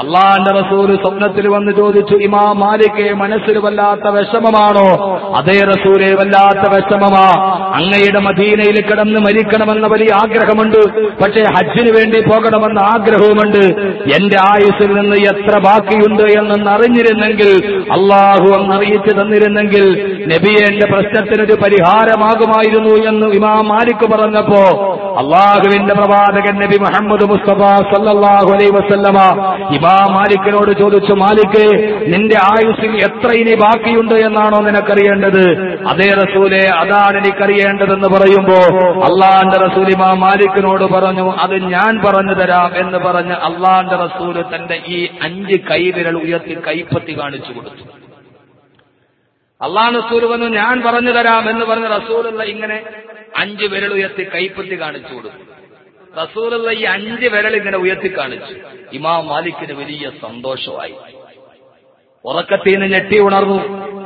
അള്ളാന്റെ റസൂൽ സ്വപ്നത്തിൽ വന്ന് ചോദിച്ചു ഇമാം മാലിക്കെ മനസ്സിൽ വല്ലാത്ത വിഷമമാണോ? അതേ റസൂലെ വല്ലാത്ത വിഷമമാ. അങ്ങയുടെ മദീനയിൽ കിടന്ന് മരിക്കണമെന്ന വലിയ ആഗ്രഹമുണ്ട്. പക്ഷേ ഹജ്ജിന് വേണ്ടി പോകണമെന്ന ആഗ്രഹവുമുണ്ട്. എന്റെ ആയുസ്സിൽ നിന്ന് എത്ര ബാക്കിയുണ്ട് എന്നൊന്ന് അറിഞ്ഞിരുന്നെങ്കിൽ അള്ളാഹു അങ്ങ് അറിയിച്ചു തന്നിരുന്നെങ്കിൽ നബിയെ എന്റെ പ്രശ്നത്തിനൊരു പരിഹാരമാകുമായിരുന്നു എന്ന് ഇമാം മാലിക് പറഞ്ഞപ്പോ അള്ളാഹുവിന്റെ പ്രവാചകൻ നബി മുഹമ്മദ് മുസ്തഫ സല്ലാഹു അലൈ വസല്ലമ ഇമാം മാലിക്കിനോട് ചോദിച്ചു മാലിക്ക് നിന്റെ ആയുസ്സിൽ എത്ര ഇനി ബാക്കിയുണ്ട് എന്നാണോ നിനക്കറിയേണ്ടത്? അതേ റസൂലെ അതാണ് എനിക്കറിയേണ്ടതെന്ന് പറയുമ്പോ അള്ളാന്റെ റസൂൽ മാലിക്കനോട് മാലിക്കിനോട് പറഞ്ഞു അത് ഞാൻ പറഞ്ഞു തരാം എന്ന് പറഞ്ഞ് അള്ളാന്റെ റസൂൽ തന്റെ ഈ അഞ്ച് കൈവിരൽ ഉയർത്തി കൈപ്പത്തി കാണിച്ചു കൊടുത്തു. അള്ളാഹ് റസൂൽ വന്നു ഞാൻ പറഞ്ഞു തരാം എന്ന് പറഞ്ഞ റസൂലുള്ള ഇങ്ങനെ അഞ്ച് വിരൽ ഉയർത്തി കൈപ്പത്തി കാണിച്ചു കൊടുത്തു. റസൂലുള്ള ഈ അഞ്ച് വിരൽ ഇങ്ങനെ ഉയർത്തി കാണിച്ചു. ഇമാം മാലിക്കിന് വലിയ സന്തോഷമായി. ഉറക്കത്തിൽ നിന്ന് ഞെട്ടി ഉണർന്നു.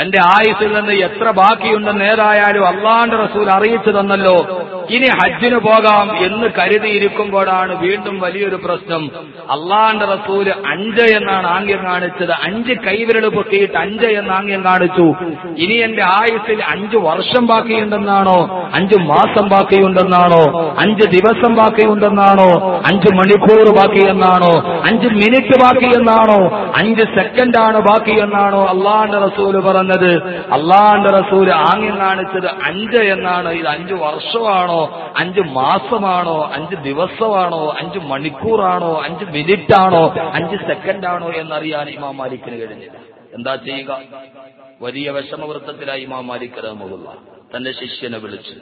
തന്റെ ആയുസിൽ നിന്ന് എത്ര ബാക്കിയുണ്ടെന്ന് ഏതായാലും അള്ളാന്റെ റസൂൽ അറിയിച്ചു തന്നല്ലോ. ഇനി ഹജ്ജിന് പോകാം എന്ന് കരുതിയിരിക്കുമ്പോഴാണ് വീണ്ടും വലിയൊരു പ്രശ്നം. അള്ളാന്റെ റസൂൽ അഞ്ച് എന്നാണ് ആംഗ്യം കാണിച്ചത്. അഞ്ച് കൈവിരൽ പൊട്ടിയിട്ട് അഞ്ച് എന്ന് ആംഗ്യം കാണിച്ചു. ഇനി എന്റെ ആയുസിൽ അഞ്ചു വർഷം ബാക്കിയുണ്ടെന്നാണോ? അഞ്ചു മാസം ബാക്കിയുണ്ടെന്നാണോ? അഞ്ച് ദിവസം ബാക്കിയുണ്ടെന്നാണോ? അഞ്ച് മണിക്കൂർ ബാക്കിയെന്നാണോ? അഞ്ച് മിനിറ്റ് ബാക്കിയെന്നാണോ? അഞ്ച് സെക്കൻഡാണ് ബാക്കിയെന്നാണോ? അള്ളാന്റെ റസൂൽ പറഞ്ഞത് അള്ളാന്റെ റസൂൽ ആംഗ്യം കാണിച്ചത് അഞ്ച് എന്നാണ്. ഇത് അഞ്ചു വർഷമാണോ? അഞ്ച് മാസമാണോ? അഞ്ച് ദിവസമാണോ? അഞ്ച് മണിക്കൂറാണോ? അഞ്ച് മിനിറ്റ് ആണോ അഞ്ച് സെക്കൻഡ് ആണോ എന്നറിയാൻ ഇമാം മാലിക്കിന് എന്താ ചെയ്യുക? വലിയ വിഷമവൃത്തത്തിലായി ഇമാം മാലിക് റഹമുള്ള തന്റെ ശിഷ്യനെ വിളിച്ചു.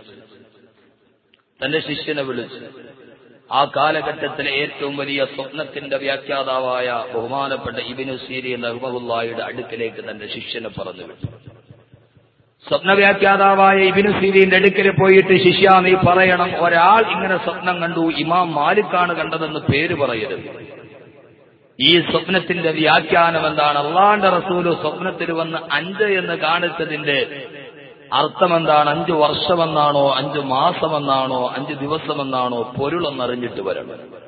തന്റെ ശിഷ്യനെ വിളിച്ചു. ആ കാലഘട്ടത്തിലെ ഏറ്റവും വലിയ സ്വപ്നത്തിന്റെ വ്യാഖ്യാതാവായ ബഹുമാനപ്പെട്ട ഇബിനു സീരി നഹ്മുല്ലായുടെ അടുക്കിലേക്ക് തന്റെ ശിഷ്യനെ പറഞ്ഞു വിട്ടു സ്വപ്നവ്യാഖ്യാതാവായ ഇബിനു സീരിന്റെ അടുക്കൽ പോയിട്ട് ശിഷ്യ നീ പറയണം. ഒരാൾ ഇങ്ങനെ സ്വപ്നം കണ്ടു ഇമാം മാലിക്കാണ് കണ്ടതെന്ന് പേര് പറയരുത്. ഈ സ്വപ്നത്തിന്റെ വ്യാഖ്യാനം എന്താണ്? അള്ളാന്റെ റസൂൽ സ്വപ്നത്തിൽ വന്ന് അഞ്ച് എന്ന് കാണിച്ചതിന്റെ അർത്ഥമെന്താണ്? അഞ്ചു വർഷമെന്നാണോ? അഞ്ചു മാസമെന്നാണോ? അഞ്ചു ദിവസമെന്നാണോ? പൊരുളെന്നറിഞ്ഞിട്ട് വരണം.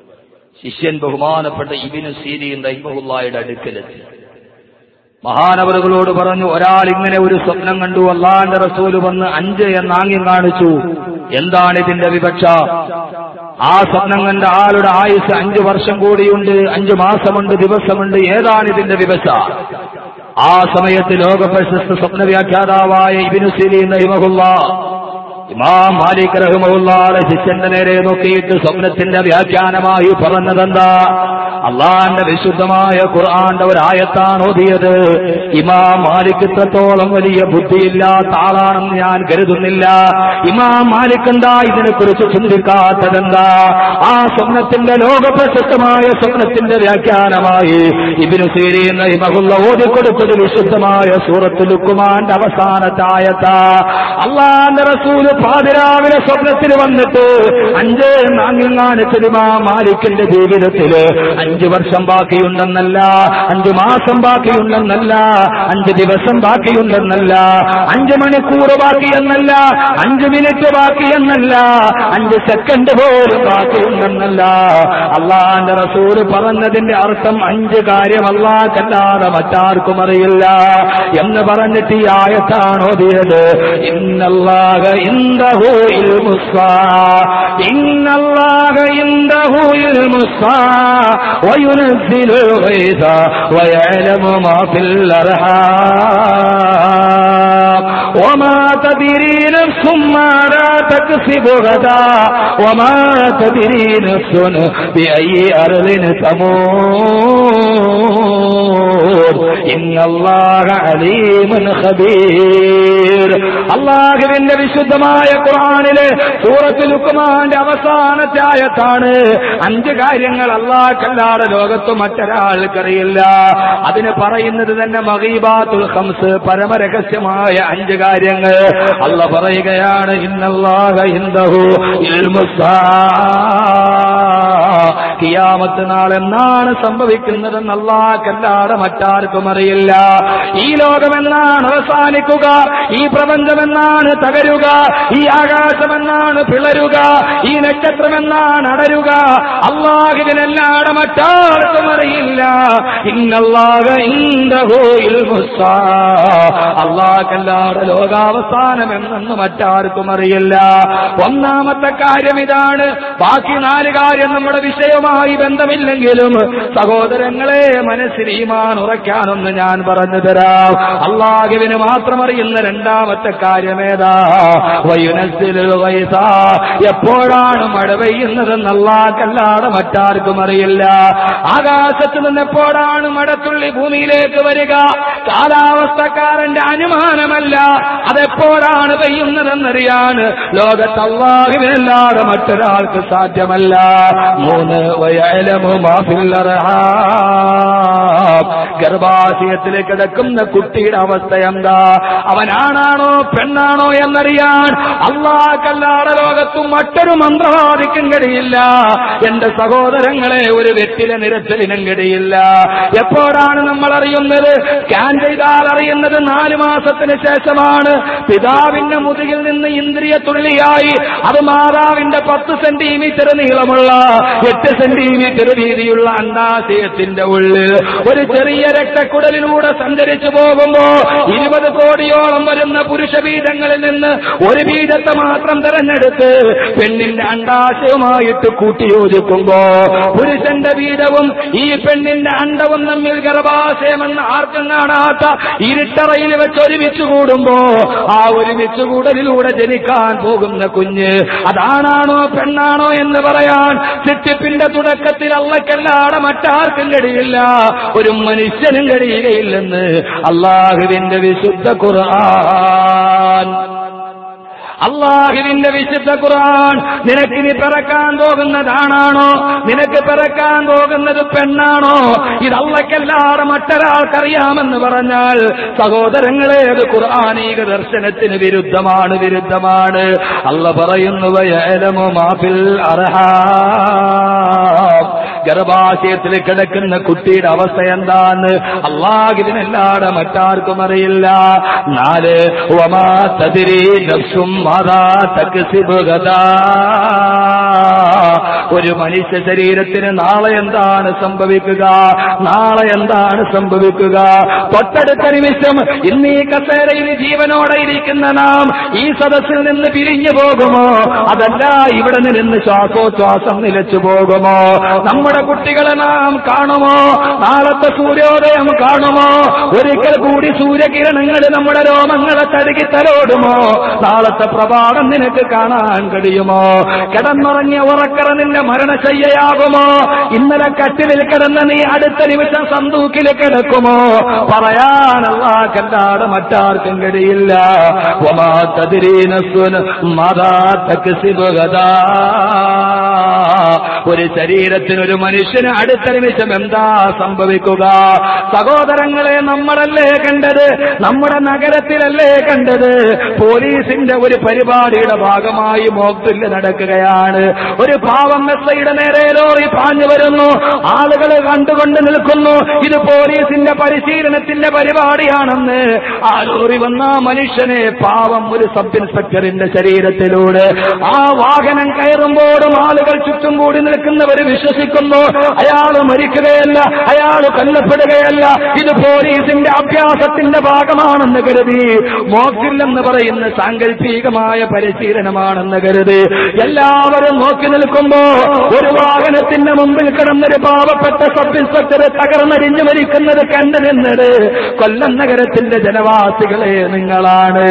ശിഷ്യൻ ബഹുമാനപ്പെട്ട ഇബിനു സീരിയും റഹിമഹുല്ലായുടെ അടുക്കലെത്തി. മഹാനവറുകളോട് പറഞ്ഞു ഒരാൾ ഇങ്ങനെ ഒരു സ്വപ്നം കണ്ടു അള്ളാന്റെ റസൂൽ വന്ന് അഞ്ച് എന്നാംഗ്യം കാണിച്ചു. എന്താണ് ഇതിന്റെ വിവക്ഷ? ആ സ്വപ്നം കണ്ട ആളുടെ ആയുസ് അഞ്ചു വർഷം കൂടിയുണ്ട് അഞ്ചു മാസമുണ്ട് ദിവസമുണ്ട്. ഏതാണ് ഇതിന്റെ വിവക്ഷ? ആ സമയത്ത് ലോക പ്രശസ്ത സ്വപ്ന വ്യാഖ്യാതാവായ ഇബിനു സിലി നഹിമഹുല്ല ഇമാം മാലിക് റഹ്മുള്ളാടെ ശിഷ്യന്റെ നേരെ നോക്കിയിട്ട് സ്വപ്നത്തിന്റെ വ്യാഖ്യാനമായി പറഞ്ഞതെന്താ? അള്ളാന്റെ വിശുദ്ധമായ ഖുർആന്റെ ഒരായത്താണ് ഓതിയത്. ഇമാം മാലിക് ഇത്രത്തോളം വലിയ ബുദ്ധിയില്ലാത്ത ആളാണെന്ന് ഞാൻ കരുതുന്നില്ല. ഇമാം മാലിക് എന്താ ഇതിനെക്കുറിച്ച് ചിന്തിക്കാത്തതെന്താ? ആ സ്വപ്നത്തിന്റെ ലോകപ്രശസ്തമായ സ്വപ്നത്തിന്റെ വ്യാഖ്യാനമായി ഇതിന് സീരിയുന്ന ഇമകുള്ള ഓതിക്കൊടുത്തത് വിശുദ്ധമായ സൂറത്ത് ലുക്കുമാന്റെ അവസാനത്തെ ആയത്താ. അള്ളാന്റെ റസൂൽ പാതിരാവിലെ സ്വപ്നത്തിൽ വന്നിട്ട് അഞ്ച് നാങ്ങിങ്ങാനത്തിരുമാ മാലിക്കിന്റെ ജീവിതത്തിൽ അഞ്ചു വർഷം ബാക്കിയുണ്ടെന്നല്ല അഞ്ചു മാസം ബാക്കിയുണ്ടെന്നല്ല അഞ്ച് ദിവസം ബാക്കിയുണ്ടെന്നല്ല അഞ്ച് മണിക്കൂർ ബാക്കിയെന്നല്ല അഞ്ച് മിനിറ്റ് ബാക്കിയെന്നല്ല അഞ്ച് സെക്കൻഡ് പോലും ബാക്കിയുണ്ടെന്നല്ല. അള്ളാന്റെ റസൂർ പറഞ്ഞതിന്റെ അർത്ഥം അഞ്ച് കാര്യം അള്ളാഹല്ലാതെ മറ്റാർക്കും അറിയില്ല എന്ന് പറഞ്ഞിട്ട് ഈ ആയത്താണ് ഓതിയത്. عنده علم الساعة إن الله عنده علم الساعة وينزل الغيث ويعلم ما في الأرحام وما تدري نفس ماذا تكسب غدا وما تدري نفس بأي أرض تموت إن الله عليم خبير അള്ളാഹുവിന്റെ വിശുദ്ധമായ ഖുർആനിലെ സൂറത്ത് ലുക്കുമാന്റെ അവസാനത്തെ ആയത്താണ് അഞ്ച് കാര്യങ്ങൾ അള്ളാഹ്ക്കല്ലാതെ ലോകത്ത് മറ്റൊരാൾക്കറിയില്ല അതിന് പറയുന്നത് തന്നെ മഹീബാത്തുൽ ഹംസ് പരമരഹസ്യമായ അഞ്ച് കാര്യങ്ങൾ. അല്ല പറയുകയാണ് ഇന്നല്ലാഹ ഇൽമുസ്സാ കിയാമത്ത് നാൾ എന്നാണ് സംഭവിക്കുന്നതെന്ന് അള്ളാഹ്ക്കല്ലാതെ മറ്റാർക്കും അറിയില്ല. ഈ ലോകമെന്നാണ് അവസാനിക്കുക ഈ പ്രപഞ്ചമെന്നാണ് തകരുക ഈ ആകാശമെന്നാണ് പിളരുക ഈ നക്ഷത്രമെന്നാണ് അടരുക. അള്ളാഹുവിനല്ലാതെ മറ്റാർക്കും അറിയില്ല. ഇന്നല്ലാഹ ഇന്തഹു ഇൽമുസ്സാ അള്ളാഹ്ക്കല്ലാതെ ലോകാവസാനം എന്നൊന്ന് മറ്റാർക്കും അറിയില്ല. ഒന്നാമത്തെ കാര്യം ഇതാണ്. ബാക്കി നാല് കാര്യം നമ്മുടെ വിഷയവുമായി ബന്ധമില്ലെങ്കിലും സഹോദരങ്ങളെ മനസ്സിൽ ഈമാൻ ഉറയ്ക്കാനൊന്ന് ഞാൻ പറഞ്ഞു തരാം. അള്ളാഹുവിന് മാത്രം അറിയുന്ന രണ്ടാമത്തെ കാര്യമേതാ. എപ്പോഴാണ് മഴ പെയ്യുന്നതെന്ന് മറ്റാർക്കും അറിയില്ല. ആകാശത്ത് നിന്ന് എപ്പോഴാണ് മഴത്തുള്ളി ഭൂമിയിലേക്ക് വരിക? കാലാവസ്ഥക്കാരന്റെ അനുമാനമല്ല. അതെപ്പോഴാണ് പെയ്യുന്നതെന്നറിയാൻ ലോകത്ത് അള്ളാഹുവിനല്ലാതെ മറ്റൊരാൾക്ക് സാധ്യമല്ല. മൂന്ന് ഗർഭാശയത്തിൽ കിടക്കുന്ന കുട്ടിയുടെ അവസ്ഥ എന്താ? അവനാണാണോ പെണ്ണാണോ എന്നറിയാൻ അള്ളാഹ്ക്കല്ലാതെ ലോകത്തും മറ്റൊരു മന്ത്രവാദിക്കും കഴിയില്ല എന്റെ സഹോദരങ്ങളെ ഒരു വെറ്റിലെ നിരത്തലിനും കഴിയില്ല എപ്പോഴാണ് നമ്മൾ അറിയുന്നത് സ്കാൻ ചെയ്താൽ അറിയുന്നത് നാല് മാസത്തിന് ശേഷമാണ് പിതാവിന്റെ മുതുകിൽ നിന്ന് ഇന്ദ്രിയ തുള്ളിയായി. അത് മാതാവിന്റെ പത്ത് സെന്റിമീറ്റർ നീളമുള്ള എട്ട് സെന്റിമീറ്റർ വീതിയുള്ള അണ്ടാശയത്തിന്റെ ഉള്ളിൽ ഒരു ചെറിയ രക്തക്കുടലിലൂടെ സഞ്ചരിച്ചു പോകുമ്പോ ഇരുപത് കോടിയോളം വരുന്ന പുരുഷ ബീജങ്ങളിൽ നിന്ന് ഒരു ബീജത്തെ മാത്രം തെരഞ്ഞെടുത്ത് പെണ്ണിന്റെ അണ്ടാശയവുമായിട്ട് കൂട്ടിയോജിക്കുമ്പോ പുരുഷന്റെ ബീജവും ഈ പെണ്ണിന്റെ അണ്ടവും തമ്മിൽ ഗർഭാശയമെന്ന് ആർക്കും കാണാത്ത ഇരുട്ടറയിൽ വെച്ച് ഒരുമിച്ച് കൂടുമ്പോ ആ ഒരുമിച്ച് കൂടലിലൂടെ ജനിക്കാൻ പോകുന്ന കുഞ്ഞ് അതാണാണോ പെണ്ണാണോ എന്ന് പറയാൻ ചിട്ടിപ്പിന്റെ തുടക്കത്തിൽ അള്ളക്കല്ലാടെ മറ്റാർക്കും കഴിയില്ല. ഒരു മനുഷ്യനും കഴിയുകയില്ലെന്ന് അള്ളാഹുവിന്റെ വിശുദ്ധ ഖുർആൻ. അള്ളാഹുവിന്റെ വിശുദ്ധ ഖുർആൻ നിനക്കിനി പിറക്കാൻ പോകുന്നതാണാണോ? നിനക്ക് പിറക്കാൻ പോകുന്നത് പെണ്ണാണോ? ഇത് അള്ളക്കല്ലാതെ മറ്റൊരാൾക്കറിയാമെന്ന് പറഞ്ഞാൽ സഹോദരങ്ങളെ അത് ഖുർആാനീക ദർശനത്തിന് വിരുദ്ധമാണ് വിരുദ്ധമാണ്. അള്ള പറയുന്നു വയലമോ മാഫിൽ അർഹാം. ഗർഭാശയത്തിൽ കിടക്കുന്ന കുട്ടിയുടെ അവസ്ഥ എന്താന്ന് അള്ളാഹുവിനല്ലാതെ മറ്റാർക്കും അറിയില്ല. നാല് വമാ തതിരി നഫ്സും മാതാ തക്സിബ് ഗദാ. ഒരു മനുഷ്യ ശരീരത്തിന് നാളെ എന്താണ് സംഭവിക്കുക? നാളെ എന്താണ് സംഭവിക്കുക? തൊട്ടടുത്ത നിമിഷം ഇന്ന് ഈ കസേരയിൽ ജീവനോടെ ഇരിക്കുന്ന നാം ഈ സദസ്സിൽ നിന്ന് പിരിഞ്ഞു പോകുമോ? അതല്ല ഇവിടെ നിന്ന് ശ്വാസോച്ഛ്വാസം നിലച്ചു പോകുമോ? നമ്മുടെ നമ്മുടെ കുട്ടികളെ നാം കാണുമോ? നാളത്തെ സൂര്യോദയം കാണുമോ? ഒരിക്കൽ കൂടി സൂര്യകിരണങ്ങൾ നമ്മുടെ രോമങ്ങളെ തഴുകി തലോടുമോ? നാളത്തെ പ്രഭാതം നിനക്ക് കാണാൻ കഴിയുമോ? കിടന്നുറങ്ങിയ ഉറക്കറ നിന്റെ മരണശയ്യയാകുമോ? ഇന്നലെ കട്ടിലിൽ കിടന്ന നീ അടുത്ത നിമിഷം സന്തൂക്കിൽ കിടക്കുമോ? പറയാനല്ലാക്കല്ലാതെ മറ്റാർക്കും കഴിയില്ല. മാതാ തക്സിബു ഗദാ. ഒരു ശരീരത്തിന് ഒരു മനുഷ്യന് അടുത്ത നിമിഷം എന്താ സംഭവിക്കുക? സഹോദരങ്ങളെ നമ്മളല്ലേ കണ്ടത്? നമ്മുടെ നഗരത്തിലല്ലേ കണ്ടത്? പോലീസിന്റെ ഒരു പരിപാടിയുടെ ഭാഗമായി മോക്തിൽ നടക്കുകയാണ്. ഒരു പാവം മെസ്സയുടെ നേരെ ലോറി പാഞ്ഞു വരുന്നു. ആളുകൾ കണ്ടുകൊണ്ട് നിൽക്കുന്നു. ഇത് പോലീസിന്റെ പരിശീലനത്തിന്റെ പരിപാടിയാണെന്ന്. ആ ലോറി വന്ന മനുഷ്യനെ പാവം ഒരു സബ് ഇൻസ്പെക്ടറിന്റെ ശരീരത്തിലൂടെ ആ വാഹനം കയറുമ്പോഴും ആളുകൾ ചുറ്റും കൂടി നിൽക്കുന്നവർ വിശ്വസിക്കുന്നു. അയാൾ മരിക്കുകയല്ല അയാൾ കൊല്ലപ്പെടുകയല്ല. ഇത് പോലീസിന്റെ അഭ്യാസത്തിന്റെ ഭാഗമാണെന്ന് കരുതി. മോക്കിൽ എന്ന് പറയുന്ന സാങ്കല്പികമായ പരിശീലനമാണെന്ന് കരുതി. എല്ലാവരും നോക്കി നിൽക്കുമ്പോ ഒരു വാഹനത്തിന്റെ മുമ്പിൽ കിടന്നൊരു പാവപ്പെട്ട സബ് ഇൻസ്പെക്ടർ തകർന്നരിഞ്ഞു മരിക്കുന്നത് കണ്ടു നിന്നത് കൊല്ലം നഗരത്തിന്റെ ജനവാസികളെ നിങ്ങളാണ്.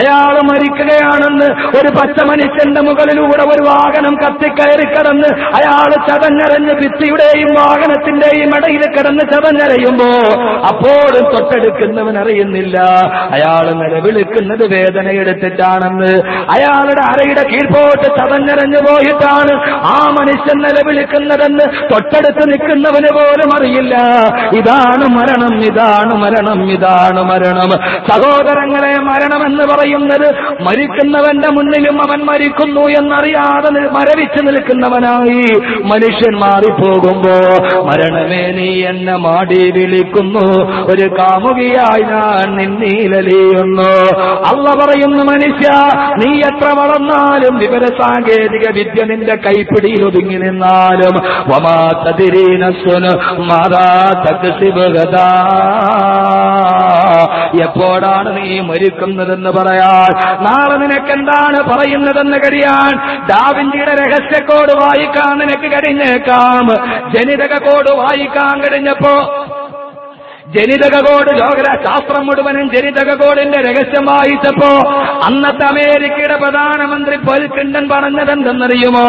അയാൾ മരിക്കുകയാണെന്ന് ഒരു പച്ച മനുഷ്യന്റെ മുകളിലൂടെ ഒരു വാഹനം കത്തിക്കയറി കിടന്ന് അയാൾ ചതഞ്ഞരഞ്ഞ് ഭിത്തിയുടെയും വാഹനത്തിന്റെയും ഇടയിൽ കിടന്ന് ചതഞ്ഞരയുമ്പോ അപ്പോഴും തൊട്ടെടുക്കുന്നവൻ അറിയുന്നില്ല. അയാൾ നിലവിളിക്കുന്നത് വേദന എടുത്തിട്ടാണെന്ന് അയാളുടെ അരയുടെ കീഴ്പോട്ട് ചതഞ്ഞരഞ്ഞു പോയിട്ടാണ് ആ മനുഷ്യൻ നിലവിളിക്കുന്നതെന്ന് തൊട്ടടുത്ത് നിൽക്കുന്നവന് പോലും അറിയില്ല. ഇതാണ് മരണം ഇതാണ് മരണം ഇതാണ് മരണം. സഹോദരങ്ങളെ മരണമെന്ന് പറയുന്നത് മരിക്കുന്നവന്റെ മുന്നിലും അവൻ മരിക്കുന്നു എന്നറിയാതെ മരവിച്ചു മരവിച്ചു നിൽക്കുന്നവനായി മനുഷ്യൻ മാറിപ്പോകുമ്പോ മരണമേ നീ എന്നെ മാടി വിളിക്കുന്നു. ഒരു കാമുകിയായി ഞാൻ നിന്നീലലിയുന്നു. അള്ള പറയുന്നു മനുഷ്യ നീ എത്ര വളർന്നാലും വിവര സാങ്കേതിക വിദ്യ നിന്റെ കൈപ്പിടിയിൽ ഒതുങ്ങി നിന്നാലും മാതാ തക്സിബുഗതാ എപ്പോഴാണ് നീ മരിക്കുന്നതെന്ന് പറയാൻ? നാളെ നിനക്കെന്താണ് പറയുന്നതെന്ന് കഴിയാൻ ഡാവിഞ്ചിയുടെ രഹസ്യക്കോട് വായിക്കാൻ നിനക്ക് കഴിഞ്ഞേക്കാം. ജനിതക കോഡ് വായിക്കാൻ കഴിഞ്ഞപ്പോ ജനിതക കോഡ് ലോകശാസ്ത്രം മുഴുവനും ജനിതക കോഡിന്റെ രഹസ്യം വായിച്ചപ്പോ അന്നത്തെ അമേരിക്കയുടെ പ്രധാനമന്ത്രി പോൽ ക്ലിന്റൺ പറഞ്ഞതെന്തെന്നറിയുമോ?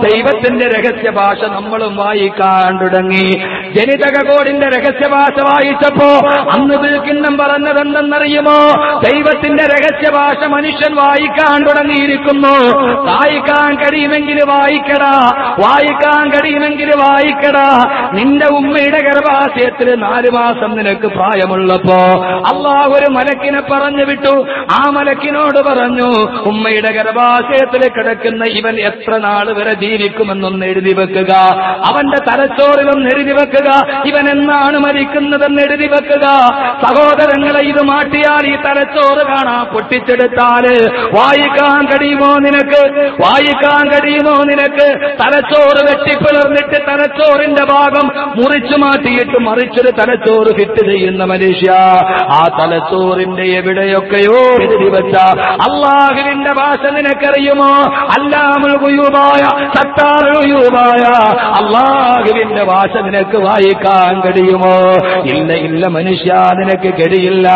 ദൈവത്തിന്റെ രഹസ്യ ഭാഷ നമ്മളും വായിക്കാൻ തുടങ്ങി. ജനിതക കോഡിന്റെ രഹസ്യ ഭാഷ വായിച്ചപ്പോ അന്ന് ബിൽ ക്ലിന്റൺ പറഞ്ഞതെന്തെന്നറിയുമോ? ദൈവത്തിന്റെ രഹസ്യ ഭാഷ മനുഷ്യൻ വായിക്കാൻ തുടങ്ങിയിരിക്കുന്നു. വായിക്കാൻ കഴിയുമെങ്കിൽ വായിക്കടാ. വായിക്കാൻ കഴിയുമെങ്കിൽ വായിക്കടാ. നിന്റെ ഉമ്മയുടെ ഗർഭാശയത്തിൽ നാല് മാസം നിനക്ക് പ്രായമുള്ളപ്പോ അള്ളാഹ് ഒരു മലക്കിനെ പറഞ്ഞു വിട്ടു. ആ മലക്കിനോട് പറഞ്ഞു ഉമ്മയുടെ ഗർഭാശയത്തിൽ കിടക്കുന്ന ഇവൻ എത്ര നാൾ വരെ ജീവിക്കുമെന്നൊന്ന് എഴുതി വെക്കുക. അവന്റെ തലച്ചോറിലൊന്ന് എഴുതി വെക്കുക. ഇവൻ എന്നാണ് മരിക്കുന്നതെന്ന് എഴുതി വെക്കുക. സഹോദരങ്ങളെ ഇത് മാറ്റിയാൽ ഈ തലച്ചോറ് കാണാ പൊട്ടിച്ചെടുത്താൽ വായിക്കാൻ കഴിയുമോ നിനക്ക്? വായിക്കാൻ കഴിയുമോ നിനക്ക്? തലച്ചോറ് വെട്ടിപ്പിളർന്നിട്ട് തലച്ചോറിന്റെ ഭാഗം മുറിച്ചു മാറ്റിയിട്ട് മറിച്ചൊരു തലച്ചോറ് ഫിറ്റ് ചെയ്യുന്ന മനുഷ്യ ആ തലച്ചോറിന്റെ എവിടെയൊക്കെയോ എഴുതി വെച്ച അള്ളാഹുവിന്റെ ഭാഷ നിനക്കറിയുമോ? അല്ലാമുൽ സത്താറുയുമായ അള്ളാഹുവിന്റെ ഭാഷ നിനക്ക് വായിക്കാൻ കഴിയുമോ? ഇല്ല ഇല്ല മനുഷ്യ നിനക്ക് കഴിയില്ല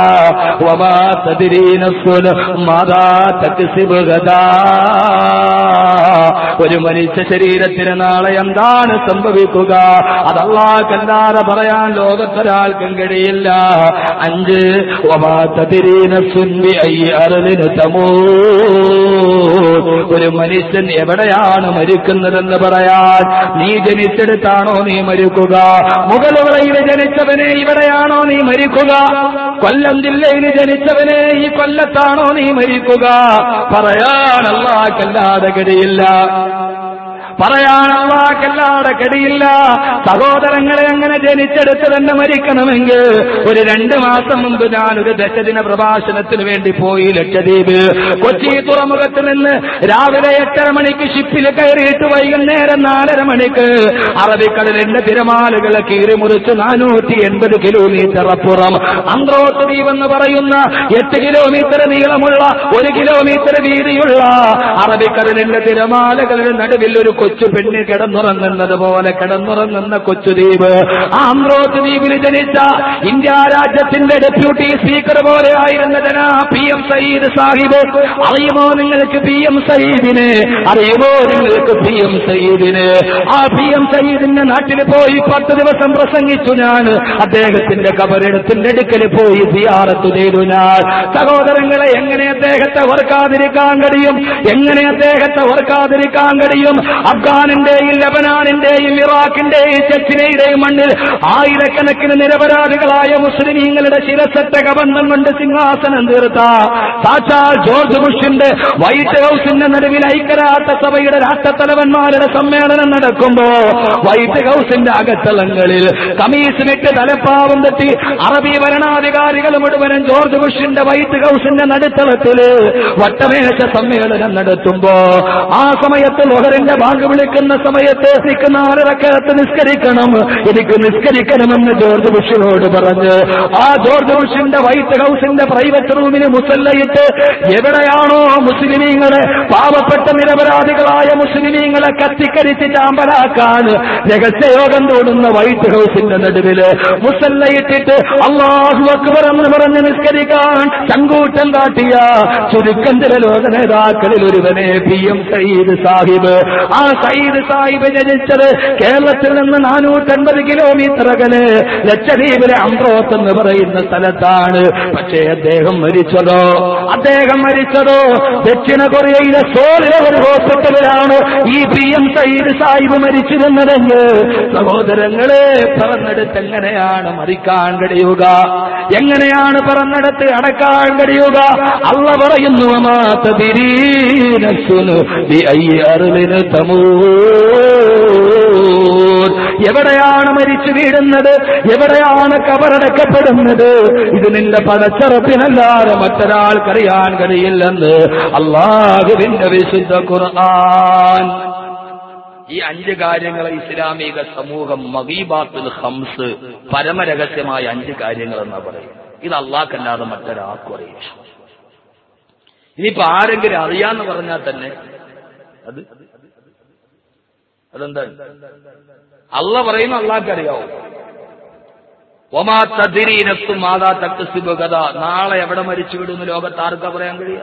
ഒരു മനുഷ്യ ശരീരത്തിന് നാളെ എന്താണ് സംഭവിക്കുക? അതല്ലാക്കല്ലാതെ പറയാൻ ലോകത്തൊരാൾക്കും കഴിയില്ല അഞ്ച് ഒരു മനുഷ്യൻ എവിടെയാണ് മരിക്കുന്നതെന്ന് പറയാൻ നീ ജനിച്ചെടുത്താണോ നീ മരിക്കുക? മുഗളുകളയിൽ ജനിച്ചവനെ ഇവിടെയാണോ നീ മരിക്കുക? കൊല്ലം ജില്ലയിൽ ജനിച്ചവനെ ഈ കൊല്ലത്താണോ നീ മരിക്കുക? പറയാനല്ലാക്കല്ലാതെ കഴിയില്ല പറയാനല്ലാക്കല്ലാതെ കടിയില്ല സഹോദരങ്ങളെ അങ്ങനെ ജനിച്ചെടുത്ത് തന്നെ മരിക്കണമെങ്കിൽ ഒരു രണ്ട് മാസം മുമ്പ് ഞാൻ ഒരു ദശദിന പ്രഭാഷണത്തിന് വേണ്ടി പോയി ലക്ഷദ്വീപ് കൊച്ചി തുറമുഖത്ത് നിന്ന് രാവിലെ എട്ടര മണിക്ക് ഷിപ്പിൽ കയറിയിട്ട് വൈകുന്നേരം നാലര മണിക്ക് അറബിക്കടലിന്റെ തിരമാലകളെ കീറിമുറിച്ച് നാനൂറ്റി എൺപത് കിലോമീറ്റർ അപ്പുറം. അന്ത്രോത്ത് ദ്വീപ് എന്ന് പറയുന്ന എട്ട് കിലോമീറ്റർ നീളമുള്ള ഒരു കിലോമീറ്റർ വീതിയുള്ള അറബിക്കടലിന്റെ തിരമാലകളുടെ നടുവിൽ ഒരു കൊച്ചു പെണ്ണ് കിടന്നുറങ്ങുന്നത് പോലെ കിടന്നുറങ്ങുന്ന കൊച്ചു ദ്വീപ്. ആന്ത്രോത്ത് ദ്വീപിൽ ജനിച്ച ഇന്ത്യ രാജ്യത്തിന്റെ ഡെപ്യൂട്ടി സ്പീക്കർ പോലെ ആയിരുന്ന ജനാ പി എം സയ്യിദ് സാഹിബ്. അറിയുമോ നിങ്ങൾക്ക് പി എം സയ്യിദിന്? അറിയുമോ നിങ്ങൾക്ക് പി എം സയ്യിദിന്? ആ പി എം സയ്യിദിന്റെ നാട്ടിൽ പോയി പത്ത് ദിവസം പ്രസംഗിച്ചു ഞാൻ. അദ്ദേഹത്തിന്റെ കബറിടത്തിന്റെ അടുക്കൽ പോയി സിയാറത്ത് ചെയ്തു ഞാൻ. സഹോദരങ്ങളെ എങ്ങനെ അദ്ദേഹത്തെ ഓർക്കാതിരിക്കാൻ കഴിയും? എങ്ങനെ അദ്ദേഹത്തെ ഓർക്കാതിരിക്കാൻ കഴിയും? അഫ്ഗാനിന്റെയും ലബനാനിന്റെയും ഇറാഖിന്റെയും ചെച്ചിനയുടെയും മണ്ണിൽ ആയിരക്കണക്കിന് നിരപരാധികളായ മുസ്ലിമീങ്ങളുടെ ശിരസറ്റ കബന്ധം കൊണ്ട് സിംഹാസനം തീർത്ത. സാക്ഷാൽ ജോർജ് ബുഷിന്റെ വൈറ്റ് ഹൌസിന്റെ നടുവിൽ ഐക്യരാഷ്ട്ര സഭയുടെ രാഷ്ട്രത്തലവന്മാരുടെ സമ്മേളനം നടക്കുമ്പോ വൈറ്റ് ഹൌസിന്റെ അകത്തളങ്ങളിൽ കമ്മീഷനിട്ട് തലപ്പാവം തെറ്റി അറബി ഭരണാധികാരികൾ മുഴുവനും ജോർജ് ബുഷിന്റെ വൈറ്റ് ഹൌസിന്റെ നടുത്തളത്തിൽ വട്ടമേശ സമ്മേളനം നടത്തുമ്പോ ആ സമയത്ത് ലോഹറിന്റെ ബാങ്ക് വിളിക്കുന്ന സമയത്ത് നിൽക്കുന്ന നിസ്കരിക്കണം. എനിക്ക് നിസ്കരിക്കണമെന്ന് ജോർജ് ബുഷിനോട് പറഞ്ഞ്. ആ ജോർജ് ബുഷിന്റെ വൈറ്റ് ഹൗസിന്റെ പ്രൈവറ്റ് റൂമിന് മുസല്ലയിട്ട് എവിടെയാണോ മുസ്ലിമീങ്ങളെ പാവപ്പെട്ട നിരപരാധികളായ മുസ്ലിമീങ്ങളെ കത്തിക്കരിച്ച് ചാമ്പലാക്കാൻ രഹസ്യയോഗം തോടുന്ന വൈറ്റ് ഹൗസിന്റെ നടുവിൽ മുസല്ലയിട്ടിട്ട് അള്ളാഹു അക്ബർ എന്ന് പറഞ്ഞ് നിസ്കരിക്കാൻ ചങ്കൂറ്റം കാട്ടിയ ചുരുക്കം ചില ലോക നേതാക്കളിൽ ഒരുവനെ പി എം സയ്യിദ് സാഹിബ്. ആ സയ്യിദ് സാഹിബ് ജനിച്ചത് കേരളത്തിൽ നിന്ന് നാനൂറ്റൻപത് കിലോമീറ്റർ അകലെ. ലക്ഷദ്വീപിലെ അമ്പ്രോത്ത് എന്ന് പറയുന്ന സ്ഥലത്താണ്. പക്ഷേ അദ്ദേഹം മരിച്ചതോ? അദ്ദേഹം മരിച്ചതോ? ദക്ഷിണ കൊറിയയിലെ സോളിലെ ഒരു ഹോസ്പിറ്റലിലാണ് ഈ പി എം സയ്യിദ് സാഹിബ് മരിച്ചിരുന്നതെന്ന് സഹോദരങ്ങളെ പറഞ്ഞെടുത്ത് എങ്ങനെയാണ് മരിക്കാൻ കഴിയുക? എങ്ങനെയാണ് പറഞ്ഞെടുത്ത് അടക്കാൻ കഴിയുക? അള്ള പറയുന്നു മാത്ത എവിടെയാണ് മരിച്ചു വീഴുന്നത്? എവിടെയാണ് കബറടക്കപ്പെടുന്നത്? ഇത് നിന്റെ പടച്ചറപ്പിനല്ലാതെ മറ്റൊരാൾക്കറിയാൻ കഴിയില്ലെന്ന് അള്ളാഹുവിന്റെ വിശുദ്ധ ഖുർആൻ. ഈ അഞ്ച് കാര്യങ്ങൾ ഇസ്ലാമിക സമൂഹം മഹീബാത്തുൽ ഹംസ് പരമരഹസ്യമായ അഞ്ച് കാര്യങ്ങൾ എന്നാ പറയും ഇത് അള്ളാഹ്ക്കല്ലാതെ മറ്റൊരാൾക്കും അറിയില്ല. ഇനിയിപ്പോ ആരെങ്കിലും അറിയാന്ന് പറഞ്ഞാൽ തന്നെ അത് അതെന്താണ്? അള്ള പറയുന്നു അള്ളാക്കറിയാവും ഒമാ മാതാ തക്കസിബ് കഥ നാളെ എവിടെ മരിച്ചു വിടുന്ന ലോകത്ത് ആർക്കാ പറയാൻ കഴിയുക?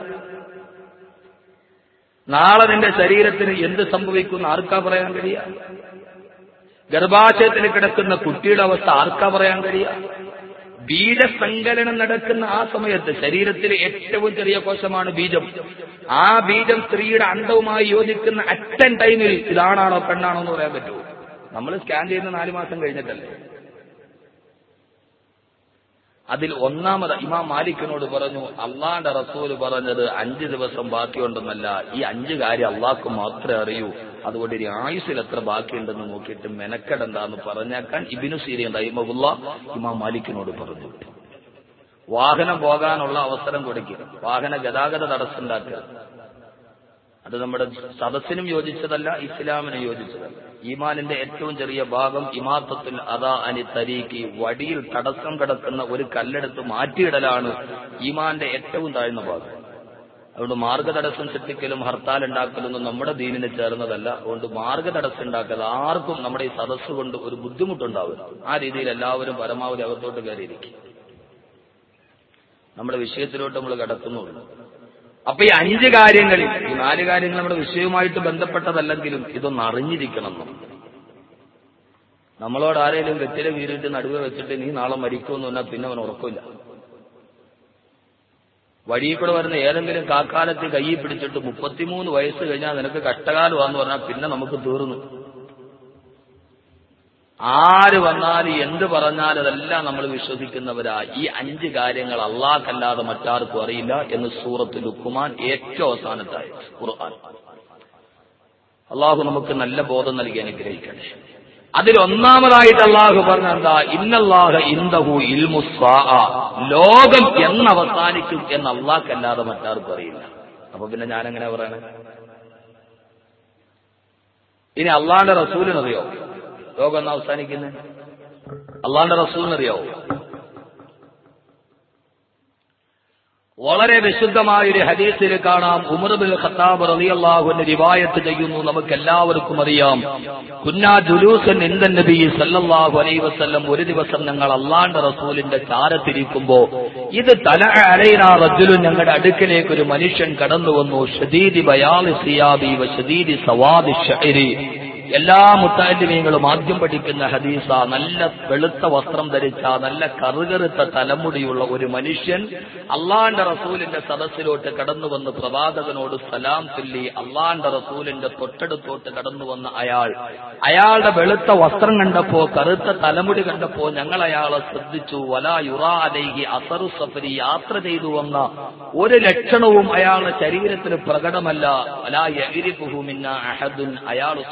നാളെ നിന്റെ ശരീരത്തിന് എന്ത് സംഭവിക്കുന്ന ആർക്കാ പറയാൻ കഴിയുക? ഗർഭാശയത്തിൽ കിടക്കുന്ന കുട്ടിയുടെ അവസ്ഥ ആർക്കാ പറയാൻ കഴിയുക? ബീജസങ്കലനം നടക്കുന്ന ആ സമയത്ത് ശരീരത്തിലെ ഏറ്റവും ചെറിയ കോശമാണ് ബീജം. ആ ബീജം സ്ത്രീയുടെ അണ്ടവുമായി യോജിക്കുന്ന അറ്റൻ ടൈമിൽ ഇതാണാണോ പെണ്ണാണോ എന്ന് പറയാൻ പറ്റുമോ? നമ്മൾ സ്കാൻ ചെയ്യുന്ന നാലു മാസം കഴിഞ്ഞിട്ടല്ലേ? അതിൽ ഒന്നാമത് ഇമാം മാലിക്കിനോട് പറഞ്ഞു അള്ളാന്റെ റസൂൽ പറഞ്ഞത് അഞ്ച് ദിവസം ബാക്കിയുണ്ടെന്നല്ല. ഈ അഞ്ച് കാര്യം അള്ളാഹ്ക്ക് മാത്രമേ അറിയൂ. അതുകൊണ്ട് ഇനി ആയുസിൽ എത്ര ബാക്കിയുണ്ടെന്ന് നോക്കിയിട്ട് മെനക്കെടെന്താന്ന് പറഞ്ഞേക്കാൻ ഇബിനു സീരിയൻ റഹിമബുള്ള ഇമാം മാലിക്കിനോട് പറഞ്ഞു. വാഹനം പോകാനുള്ള അവസരം കൊടുക്കുക വാഹന ഗതാഗത തടസ്സം അത് നമ്മുടെ സദസ്സിനും യോജിച്ചതല്ല ഇസ്ലാമിനും യോജിച്ചതല്ല. ഈമാനിന്റെ ഏറ്റവും ചെറിയ ഭാഗം ഇമാത്തത്തിൽ അതാ അനി തരീക്ക് വടിയിൽ തടസ്സം കിടക്കുന്ന ഒരു കല്ലെടുത്ത് മാറ്റിയിടലാണ് ഈമാന്റെ ഏറ്റവും താഴ്ന്ന ഭാഗം. അതുകൊണ്ട് മാർഗതടസ്സം സൃഷ്ടിക്കലും ഹർത്താൽ ഉണ്ടാക്കലൊന്നും നമ്മുടെ ദീനിന് ചേർന്നതല്ല. അതുകൊണ്ട് മാർഗതടസ്സം ഉണ്ടാക്കൽ ആർക്കും നമ്മുടെ ഈ സദസ് കൊണ്ട് ഒരു ബുദ്ധിമുട്ടുണ്ടാവില്ല ആ രീതിയിൽ എല്ലാവരും പരമാവധി അകത്തോട്ട് കയറിയിരിക്കും. നമ്മുടെ വിഷയത്തിലോട്ട് നമ്മൾ കടക്കുന്നുള്ളൂ. അപ്പൊ ഈ അഞ്ച് കാര്യങ്ങളിൽ ഈ നാല് കാര്യങ്ങൾ നമ്മുടെ വിഷയവുമായിട്ട് ബന്ധപ്പെട്ടതല്ലെങ്കിലും ഇതൊന്ന് അറിഞ്ഞിരിക്കണം നമ്മളോട് ആരെങ്കിലും വെറ്റില വീരിട്ട് നടുവ് വെച്ചിട്ട് നീ നാളെ മരിക്കുമെന്ന് പറഞ്ഞാൽ പിന്നെ അവൻ ഉറക്കില്ല. വഴിയിൽ കൂടെ വരുന്ന ഏതെങ്കിലും കാക്കാലത്ത് കൈ പിടിച്ചിട്ട് മുപ്പത്തിമൂന്ന് വയസ്സ് കഴിഞ്ഞാൽ നിനക്ക് കഷ്ടകാലമാന്ന് പറഞ്ഞാൽ പിന്നെ നമുക്ക് തീർന്നു. ആര് വന്നാലും എന്ത് പറഞ്ഞാലും അതെല്ലാം നമ്മൾ വിശ്വസിക്കുന്നവരാ. ഈ അഞ്ച് കാര്യങ്ങൾ അള്ളാഹ്ക്കല്ലാതെ മറ്റാർക്കും അറിയില്ല എന്ന് സൂറത്ത് ലുക്കുമാൻ ഏറ്റവും അവസാനത്തായി ഖുർആൻ. അള്ളാഹു നമുക്ക് നല്ല ബോധം നൽകി അനുഗ്രഹിക്കട്ടെ. അതിൽ ഒന്നാമതായിട്ട് അള്ളാഹു പറഞ്ഞ എന്താ? ഇന്നല്ലാഹ ഇന്ദഹു ഇൽമുസ്വാ ലോകം എന്നവസാനിക്കും എന്ന് അള്ളാഹ്ക്കല്ലാതെ മറ്റാർക്കും അറിയില്ല അപ്പൊ പിന്നെ ഞാൻ എങ്ങനെ പറയണേ? ഇനി അള്ളാന്റെ റസൂലിനറിയോ? ലോകം എന്ന് അവസാനിക്കുന്നത് അള്ളാന്റെ റസൂലിനറിയാവോ വളരെ വിശുദ്ധമായ ഒരു ഹദീസിൽ കാണാം. ഉമർബിൽ ഖത്താബ് റളിയല്ലാഹുവിന്റെ റിവായത്ത് ചെയ്യുന്നു. നമുക്ക് എല്ലാവർക്കും അറിയാം. കുന്നാ ജുലൂസൻ ഇന്ദൻ നബി സല്ലല്ലാഹു അലൈഹി വസല്ലം ഒരു ദിവസം ഞങ്ങൾ അള്ളാന്റെ റസൂലിന്റെ ചാരത്തിരിക്കുമ്പോ ഇത് തല അലൈന റജുലും ഞങ്ങളുടെ അടുക്കിലേക്ക് ഒരു മനുഷ്യൻ കടന്നു വന്നു ഷദീദി ബയാലി സിയാബി വ ഷദീദി സവാദി എല്ലാ മുത്താലിമീങ്ങളും ആദ്യം പഠിക്കുന്ന ഹദീസ നല്ല വെളുത്ത വസ്ത്രം ധരിച്ച നല്ല കറുകറുത്ത തലമുടിയുള്ള ഒരു മനുഷ്യൻ അള്ളാന്റെ റസൂലിന്റെ സദസ്സിലോട്ട് കടന്നു വന്ന് പ്രവാചകനോട് സലാം ചൊല്ലി അള്ളാന്റെ റസൂലിന്റെ തൊട്ടടുത്തോട്ട് കടന്നു വന്ന അയാൾ. അയാളുടെ വെളുത്ത വസ്ത്രം കണ്ടപ്പോ കറുത്ത തലമുടി കണ്ടപ്പോ ഞങ്ങൾ അയാളെ ശ്രദ്ധിച്ചു. വലാ യുറാലേഹി അസറു സഫരി യാത്ര ചെയ്തു വന്ന ഒരു ലക്ഷണവും അയാളുടെ ശരീരത്തിന് പ്രകടമല്ല. വലാ യരിഫുഹുമിന്ന അഹദുൻ. അയാൾ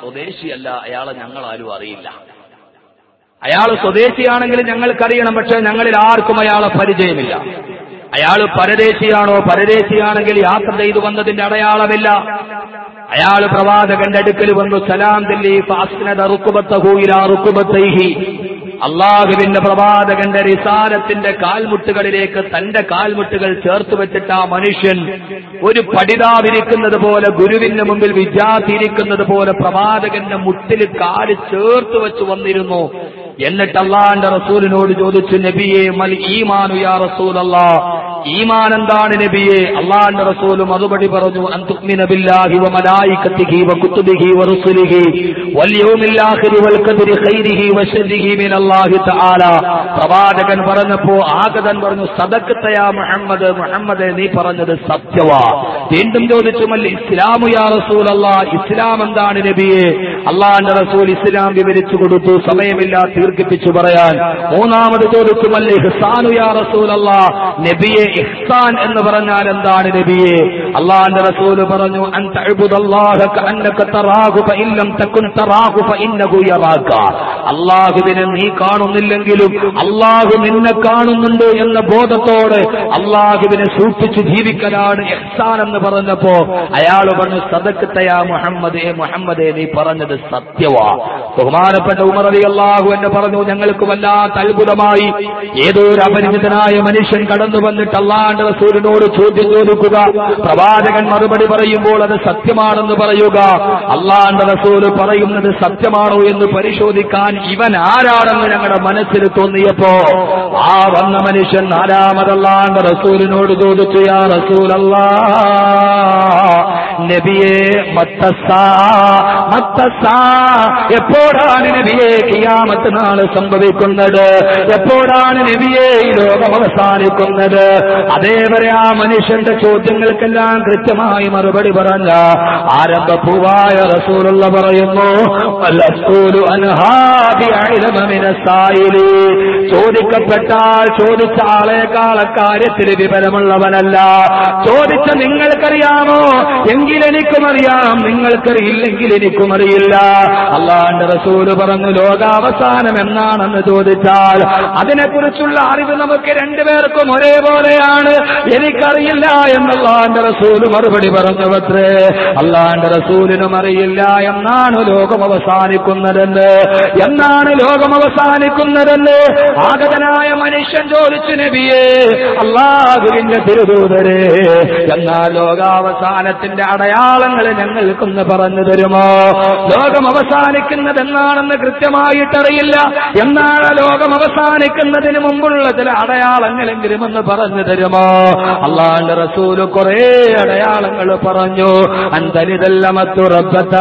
സ്വദേശിയല്ല അയാളെ ഞങ്ങൾ ആരും അറിയില്ല. അയാൾ സ്വദേശിയാണെങ്കിൽ ഞങ്ങൾക്കറിയണം പക്ഷെ ഞങ്ങളിൽ ആർക്കും അയാളെ പരിചയമില്ല. അയാൾ പരദേശിയാണോ പരദേശിയാണെങ്കിൽ യാത്ര ചെയ്തു വന്നതിന്റെ അടയാളമില്ല. അയാൾ പ്രവാചകന്റെ അടുക്കൽ വന്നു സലാം ദില്ലി ഫാസ്നദ റുക്കുബത്തഹു ഇലാ റുക്കുബത്തൈഹി അള്ളാഹുവിന്റെ പ്രവാചകന്റെ റിസാലത്തിന്റെ കാൽമുട്ടുകളിലേക്ക് തന്റെ കാൽമുട്ടുകൾ ചേർത്ത് വെച്ചിട്ട് ആ മനുഷ്യൻ ഒരു പഠിതാവിരിക്കുന്നത് പോലെ ഗുരുവിന്റെ മുമ്പിൽ വിദ്യാർത്ഥി ഇരിക്കുന്നത് പോലെ പ്രവാചകന്റെ മുട്ടിൽ കാൽ ചേർത്ത് വെച്ച് വന്നിരുന്നു. എന്നിട്ട് അള്ളാന്റെ റസൂലിനോട് ചോദിച്ചു നബിയെ മൽ ഈ യാ റസൂൽ അല്ലാ ഈമാൻ എന്താണ് നബിയെ? അള്ളാന്റെ റസൂൽ മറുപടി പറഞ്ഞു പ്രവാചകൻ പറഞ്ഞപ്പോ ആഗതൻ പറഞ്ഞു സദഖത്തയാ മുഹമ്മദ് മുഹമ്മദ് നീ പറഞ്ഞത് സത്യവാ. വീണ്ടും ചോദിച്ചു മല്ല ഇസ്ലാമു യാ റസൂൽ അല്ലാ ഇസ്ലാം എന്താണ് നബിയെ? അള്ളാന്റെ റസൂൽ ഇസ്ലാം വിവരിച്ചു കൊടുത്തു സമയമില്ല ദീർഘിപ്പിച്ചു പറയാൻ. മൂന്നാമത് ചോദിച്ചു മൽ ഇഹ്സാനു യാ റസൂൽ അല്ലാ നബിയെ ഇഹ്സാൻ എന്ന് പറഞ്ഞാൽ എന്താണ് നബിയെ? അള്ളാന്റെ റസൂൽ പറഞ്ഞു അള്ളാഹുവിനെ നീ കാണുന്നില്ലെങ്കിലും അള്ളാഹു നിന്നെ കാണുന്നുണ്ട് എന്ന ബോധത്തോടെ അള്ളാഹുവിനെ സൂക്ഷിച്ചു ജീവിക്കലാണ് ഇഹ്സാൻ എന്ന് പറഞ്ഞപ്പോ അയാൾ പറഞ്ഞു സദക്കത്തയാ മുഹമ്മദേ മുഹമ്മദേ നീ പറഞ്ഞത് സത്യവാ. ബഹുമാനപ്പെട്ട ഉമർ അള്ളാഹു എന്ന് പറഞ്ഞു ഞങ്ങൾക്ക് വല്ലാത്ത അത്ഭുതമായി. ഏതോ ഒരു അപരിചിതനായ മനുഷ്യൻ കടന്നു വന്നിട്ട് അള്ളാന്റെ റസൂലിനോട് ചോദ്യം ചോദിക്കുക. പ്രവാചകൻ മറുപടി പറയുമ്പോൾ അത് സത്യമാണെന്ന് പറയുക. അള്ളാന്റെ റസൂൽ പറയുന്നത് സത്യമാണോ എന്ന് പരിശോധിക്കാൻ ഇവൻ ആരാണെന്ന് ഞങ്ങളുടെ മനസ്സിൽ തോന്നിയപ്പോ ആ വന്ന മനുഷ്യൻ ആരാമതല്ലാണ്ട് റസൂലിനോട് ചോദിച്ചു യാ റസൂലല്ലാ നബിയെ എപ്പോഴാണ് നബിയെ കിയാമത്ത് നാൾ സംഭവിക്കുന്നത്? എപ്പോഴാണ് നബിയെ ലോകം അവസാനിക്കുന്നത്? അതേവരെ ആ മനുഷ്യന്റെ ചോദ്യങ്ങൾക്കെല്ലാം കൃത്യമായി മറുപടി പറഞ്ഞ പൂവായ റസൂലുള്ള പറയുന്നു. ചോദിക്കപ്പെട്ടാൽ ചോദിച്ച ആളെക്കാൾ കാര്യത്തിൽ വിവരമുള്ളവനല്ല. ചോദിച്ച നിങ്ങൾക്കറിയാമോ? അറിയാം നിങ്ങൾക്കറിയില്ലെങ്കിൽ എനിക്കും അറിയില്ല അള്ളാന്റെ റസൂൽ പറഞ്ഞു ലോകാവസാനം എന്നാണെന്ന് ചോദിച്ചാൽ അതിനെക്കുറിച്ചുള്ള അറിവ് നമുക്ക് രണ്ടുപേർക്കും ഒരേപോലെയാണ് എനിക്കറിയില്ല എന്നല്ലാന്റെ റസൂൽ മറുപടി പറഞ്ഞവത്രേ. അള്ളാന്റെ റസൂലിനും അറിയില്ല എന്നാണ് ലോകം അവസാനിക്കുന്നതെന്ന്. എന്നാണ് ലോകം അവസാനിക്കുന്നതെന്ന്. ആഗതനായ മനുഷ്യൻ ചോദിച്ചു നബിയെ അള്ളാഹുവിന്റെ തിരുദൂതരെ എന്നാൽ ലോകാവസാനത്തിന്റെ അടയാളങ്ങൾ ഞങ്ങൾക്കൊന്ന് പറഞ്ഞു തരുമോ? ലോകം അവസാനിക്കുന്നത് എന്നാണെന്ന് കൃത്യമായിട്ടറിയില്ല. എന്നാണ് ലോകം അവസാനിക്കുന്നതിന് മുമ്പുള്ള ചില അടയാളങ്ങളെങ്കിലും ഒന്ന് പറഞ്ഞു തരുമോ അള്ളാന്റെ റസൂല് കുറെ അടയാളങ്ങൾ പറഞ്ഞു അന്തരിതല്ലമത്തുറപ്പത്ത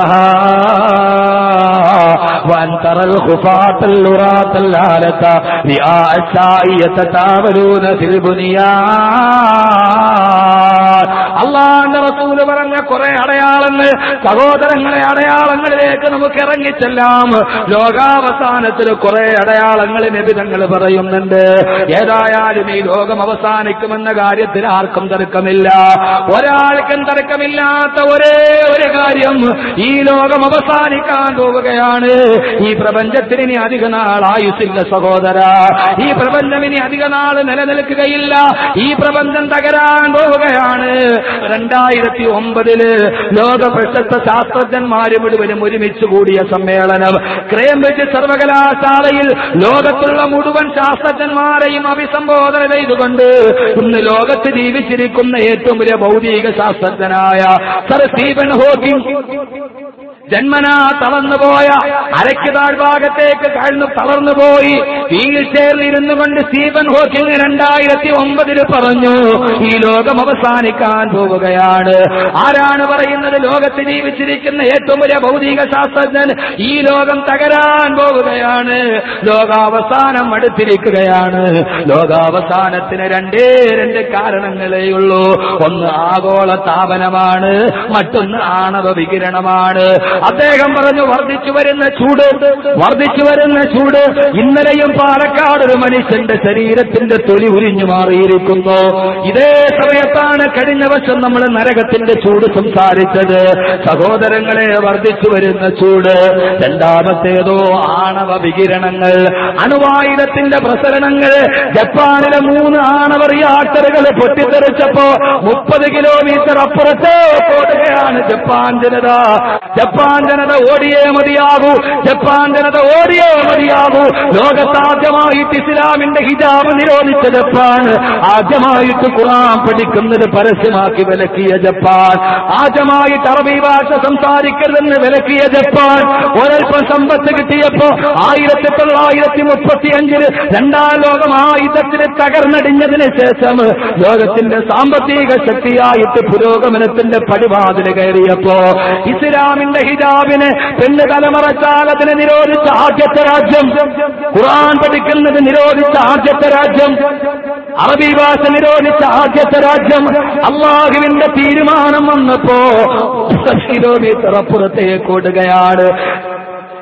وأنتر الخفاة الوراة الآلة رئاء الساء يتتاولون في البنيان അള്ളാന്റെ റസൂൽ പറഞ്ഞ കുറെ അടയാളങ്ങൾ സഹോദരങ്ങളെ അടയാളങ്ങളിലേക്ക് നമുക്ക് ഇറങ്ങിച്ചെല്ലാം. ലോകാവസാനത്തിൽ കുറെ അടയാളങ്ങൾ നിബിധങ്ങൾ പറയുന്നുണ്ട്. ഏതായാലും ഈ ലോകം അവസാനിക്കുമെന്ന കാര്യത്തിൽ ആർക്കും തർക്കമില്ല. ഒരാൾക്കും തർക്കമില്ലാത്ത ഒരേ ഒരു കാര്യം ഈ ലോകം അവസാനിക്കാൻ പോവുകയാണ്. ഈ പ്രപഞ്ചത്തിന് ഇനി അധിക നാൾ ആയുസില്ല സഹോദര. ഈ പ്രപഞ്ചം ഇനി അധിക നാൾ നിലനിൽക്കുകയില്ല. ഈ പ്രപഞ്ചം തകരാൻ പോവുകയാണ്. രണ്ടായിരത്തി ഒമ്പതിൽ ലോക പ്രശസ്ത ശാസ്ത്രജ്ഞന്മാര് മുഴുവനും ഒരുമിച്ച് കൂടിയ സമ്മേളനം. ക്രേംബ്രിഡ്ജ് സർവകലാശാലയിൽ ലോകത്തുള്ള മുഴുവൻ ശാസ്ത്രജ്ഞന്മാരെയും അഭിസംബോധന ചെയ്തുകൊണ്ട് ഇന്ന് ലോകത്ത് ജീവിച്ചിരിക്കുന്ന ഏറ്റവും വലിയ ഭൗതിക ശാസ്ത്രജ്ഞനായ സർ സ്റ്റീഫൻ ഹോക്കിംഗ് ജന്മനാ തളർന്നുപോയ അരയ്ക്ക് താഴ്ഭാഗത്തേക്ക് കഴിഞ്ഞു തളർന്നുപോയി വീൽ ഇരുന്നു കൊണ്ട് സ്റ്റീഫൻ ഹോക്കിംഗ് രണ്ടായിരത്തി ഒമ്പതിൽ പറഞ്ഞു ഈ ലോകം അവസാനിക്കാൻ പോവുകയാണ്. ആരാണ് പറയുന്നത്? ലോകത്ത് ജീവിച്ചിരിക്കുന്ന ഏറ്റവും വലിയ ഭൗതിക ശാസ്ത്രജ്ഞൻ ഈ ലോകം തകരാൻ പോവുകയാണ്. ലോകാവസാനം അടുത്തിരിക്കുകയാണ്. ലോകാവസാനത്തിന് രണ്ടേ രണ്ട് കാരണങ്ങളേ ഉള്ളൂ. ഒന്ന് ആഗോള താപനമാണ് മറ്റൊന്ന് ആണവ വികിരണമാണ്. അദ്ദേഹം പറഞ്ഞു വർദ്ധിച്ചു വരുന്ന ചൂട് വർദ്ധിച്ചു വരുന്ന ചൂട് ഇന്നലെയും പാലക്കാട് ഒരു മനുഷ്യന്റെ ശരീരത്തിന്റെ തൊലി ഉരിഞ്ഞു മാറിയിരിക്കുന്നു. ഇതേ സമയത്താണ് കഴിഞ്ഞ വർഷം നമ്മൾ നരകത്തിന്റെ ചൂട് സംസാരിച്ചത്. സഹോദരങ്ങളെ വർദ്ധിച്ചു വരുന്ന ചൂട്. രണ്ടാമത്തേതോ ആണവ വികിരണങ്ങൾ അണുവായുധത്തിന്റെ പ്രസരണങ്ങൾ. ജപ്പാനിലെ മൂന്ന് ആണവ റിയാക്ടറുകൾ പൊട്ടിത്തെറിച്ചപ്പോ മുപ്പത് കിലോമീറ്റർ അപ്പുറത്ത് ഓടുകയാണ് ജപ്പാൻ ജനത. ജപ്പാൻ ജനത ഓടിയേ മതിയാകൂ ജപ്പാൻ ജനത ഓടിയേ മതിയാകൂ. ലോകത്താദ്യമായിട്ട് ഇസ്ലാമിന്റെ ഹിജാബ് നിരോധിച്ച ജപ്പാൻ ആദ്യമായിട്ട് ഖുറാൻ പഠിക്കുന്നത് പരസ്യമാക്കി വിലക്കിയ ജപ്പാൻ ആദ്യമായിട്ട് അറബി ഭാഷ സംസാരിക്കരുതെന്ന് വിലക്കിയ ജപ്പാൻ. ഒരൽപ്പം സമ്പത്ത് കിട്ടിയപ്പോ ആയിരത്തി തൊള്ളായിരത്തി മുപ്പത്തി അഞ്ചിൽ രണ്ടാം ലോകം ആയുധത്തിന് തകർന്നടിഞ്ഞതിന് ശേഷം ലോകത്തിന്റെ സാമ്പത്തിക ശക്തിയായിട്ട് പുരോഗമനത്തിന്റെ പടിവാതിന് കയറിയപ്പോ ഇസ്ലാമിന്റെ ഹിജാബിന് പെണ്ണ് തലമറച്ചാൽ അതിനെ നിരോധിച്ച ആദ്യത്തെ രാജ്യം. ഖുറാൻ പഠിക്കുന്നത് നിരോധിച്ച ആദ്യത്തെ രാജ്യം. അറബി ഭാഷ നിരോധിച്ച ആദ്യത്തെ രാജ്യം. അള്ളാഹുവിന്റെ തീരുമാനം വന്നപ്പോ കിലോമീറ്റർ അപ്പുറത്തേക്ക് ഓടുകയാണ്.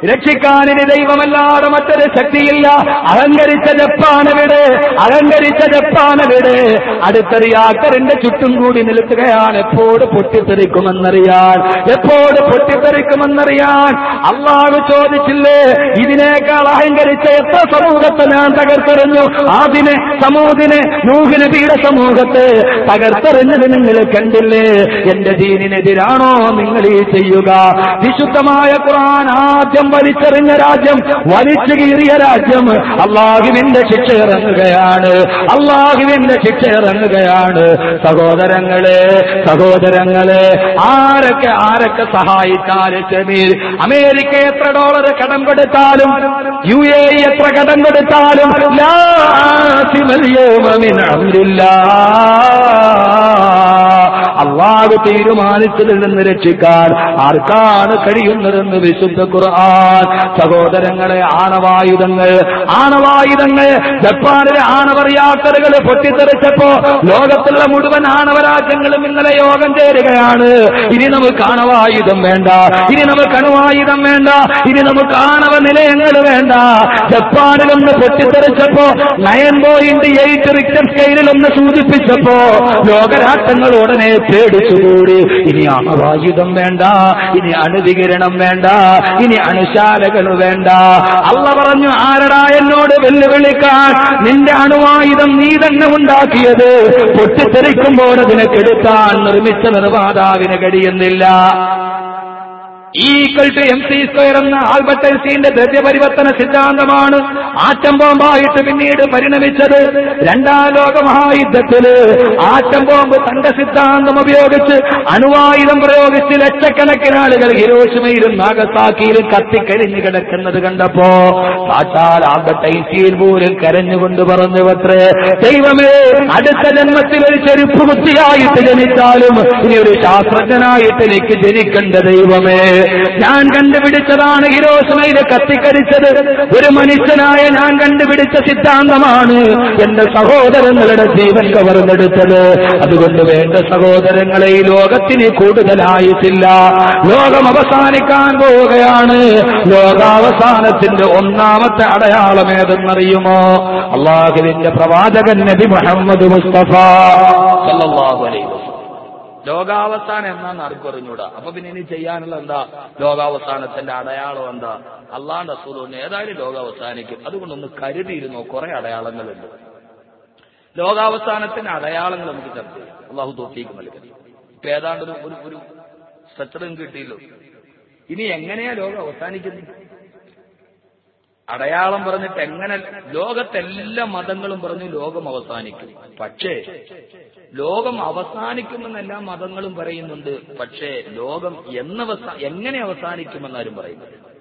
രക്ഷിക്കാനിന് ദൈവമല്ലാതെ മറ്റൊരു ശക്തിയില്ല. അഹങ്കരിച്ച ജപ്പാനവിടെ അലങ്കരിച്ച ജപ്പാനവിടെ അടുത്തറിയാക്കറിന്റെ ചുറ്റും കൂടി നിൽക്കുകയാണ്. എപ്പോഴും പൊട്ടിത്തെറിക്കുമെന്നറിയാൻ എപ്പോഴും പൊട്ടിത്തെറിക്കുമെന്നറിയാൻ അള്ളാഹ് ചോദിച്ചില്ലേ? ഇതിനേക്കാൾ അഹങ്കരിച്ച എത്ര സമൂഹത്തെ ഞാൻ തകർത്തെറിഞ്ഞു? ആദിനെ സമൂഹത്തിന് നൂഹിന് പീഡ സമൂഹത്തെ തകർത്തെറിഞ്ഞത് നിങ്ങൾ കണ്ടില്ലേ? എന്റെ ദീനിനെതിരാണോ നിങ്ങൾ ഈ ചെയ്യുക? വിശുദ്ധമായ ഖുർആൻ ആദ്യം വലിച്ചെറിഞ്ഞ രാജ്യം വലിച്ചു കീറിയ രാജ്യം അള്ളാഹുവിന്റെ ശിക്ഷ ഇറങ്ങുകയാണ്. അള്ളാഹുവിന്റെ ശിക്ഷ ഇറങ്ങുകയാണ്. സഹോദരങ്ങളെ സഹോദരങ്ങളെ ആരൊക്കെ ആരൊക്കെ സഹായിച്ചാലും ഷമീർ അമേരിക്ക എത്ര ഡോളർ കടം കൊടുത്താലും യു എ എത്ര കടം കൊടുത്താലും ലാ അള്ളാഹു തീരുമാനിച്ചതിൽ നിന്ന് രക്ഷിക്കാൻ ആർക്കാണ് കഴിയുന്നതെന്ന് വിശുദ്ധ ഖുർആൻ. സഹോദരങ്ങളെ ആണവായുധങ്ങൾ. ആണവായുധങ്ങൾ. ജപ്പാനിലെ ആണവ റിയാക്ടറുകൾ പൊട്ടിത്തെറിച്ചപ്പോ ലോകത്തുള്ള മുഴുവൻ ആണവ രാജ്യങ്ങളും ഇന്നലെ യോഗം ചേരുകയാണ്. ഇനി നമുക്ക് ആണവായുധം വേണ്ട. ഇനി നമുക്ക് അണുവായുധം വേണ്ട. ഇനി നമുക്ക് ആണവ നിലയങ്ങൾ വേണ്ട. ജപ്പാനിലൊന്ന് പൊട്ടിത്തെറിച്ചപ്പോ നയൻ പോയിന്റ് എയ്റ്റ് റിക്ടർ സ്കെയിലിൽ ഒന്ന് സൂചിപ്പിച്ചപ്പോ ലോകരാഷ്ട്രങ്ങൾ ഉടനെ പേടിച്ചുകൂടി. ഇനി അണവായുധം വേണ്ട ഇനി അണുവികിരണം വേണ്ട ഇനി അണുശാലകൾ വേണ്ട. അള്ള പറഞ്ഞു ആരടാ എന്നോട് വെല്ലുവിളിക്കാൻ? നിന്റെ അണുവായുധം നീ തന്നെ ഉണ്ടാക്കിയത്. പൊട്ടിത്തെറിക്കുമ്പോൾ അതിനെ കെടുത്താൻ നിർമ്മിച്ച നിർമ്മാതാവിന് കഴിയുന്നില്ല. Equal to M C square എന്ന ആൽബർട്ട് ഐൻസ്റ്റീന്റെ ദ്രവ്യപരിവർത്തന സിദ്ധാന്തമാണ് ആറ്റം ബോംബായിട്ട് പിന്നീട് പരിണമിച്ചത്. രണ്ടാം ലോക മഹായുദ്ധത്തിൽ ആറ്റം ബോംബ് തന്റെ സിദ്ധാന്തം ഉപയോഗിച്ച് അണുവായുധം പ്രയോഗിച്ച് ലക്ഷക്കണക്കിന് ആളുകൾ ഹിരോഷിമയിലും നാഗസാക്കിയിലും കത്തിക്കരിഞ്ഞു കിടക്കുന്നത് കണ്ടപ്പോ സാക്ഷാൽ ആൽബർട്ട് ഐൻസ്റ്റീൻ പോലും കരഞ്ഞുകൊണ്ട് പറഞ്ഞു അത്രേ ദൈവമേ അടുത്ത ജന്മത്തിൽ ഒരു ചെരുപ്പ് കുത്തിയായിട്ട് ജനിച്ചാലും ഇനി ഒരു ശാസ്ത്രജ്ഞനായിട്ട് എനിക്ക് ജനിക്കേണ്ട ദൈവമേ. ഞാൻ കണ്ടുപിടിച്ചതാണ് ഹിരോഷിമയിൽ കത്തിക്കരിച്ചത്. ഒരു മനുഷ്യനായ ഞാൻ കണ്ടുപിടിച്ച സിദ്ധാന്തമാണ് എന്റെ സഹോദരങ്ങളുടെ ജീവൻ കവർന്നെടുത്തത്. അതുകൊണ്ട് വേണ്ട സഹോദരങ്ങളെ ഈ ലോകത്തിന് കൂടുതലായിട്ടില്ല. ലോകം അവസാനിക്കാൻ പോവുകയാണ്. ലോകാവസാനത്തിന്റെ ഒന്നാമത്തെ അടയാളം ഏതെന്നറിയുമോ? അള്ളാഹുവിന്റെ പ്രവാചകൻ നബി മുഹമ്മദ് മുസ്തഫ. സല്ലല്ലാഹു അലൈഹി വസല്ലം. ലോകാവസാനം എന്നാന്ന് ആർക്കും അറിഞ്ഞൂടാ. അപ്പൊ പിന്നെ ഇനി ചെയ്യാനുള്ള എന്താ? ലോകാവസാനത്തിന്റെ അടയാളം എന്താ? അള്ളാന്റെ അസുഖം ഏതായാലും ലോകാവസാനിക്കും. അതുകൊണ്ടൊന്ന് കരുതിയിരുന്നോ? കുറെ അടയാളങ്ങളുണ്ട്. ലോകാവസാനത്തിന്റെ അടയാളങ്ങൾ നമുക്ക് ചർച്ച ചെയ്യാം. അള്ളാഹു തോഫീക്ക് നൽകി ഇപ്പൊ ഏതാണ്ട് ഒരു ഒരു ഒരു സ്ട്രക്ചറും കിട്ടിയല്ലോ. ഇനി എങ്ങനെയാ ലോകം അവസാനിക്കുന്നത്? അടയാളം പറഞ്ഞിട്ട് എങ്ങനെ ലോകത്തെല്ലാ മതങ്ങളും പറഞ്ഞു ലോകം അവസാനിക്കും. പക്ഷേ ലോകം അവസാനിക്കുമെന്നെല്ലാ മതങ്ങളും പറയുന്നുണ്ട്. പക്ഷേ ലോകം എന്നവസാ എങ്ങനെ അവസാനിക്കുമെന്നാരും പറയുന്നില്ല.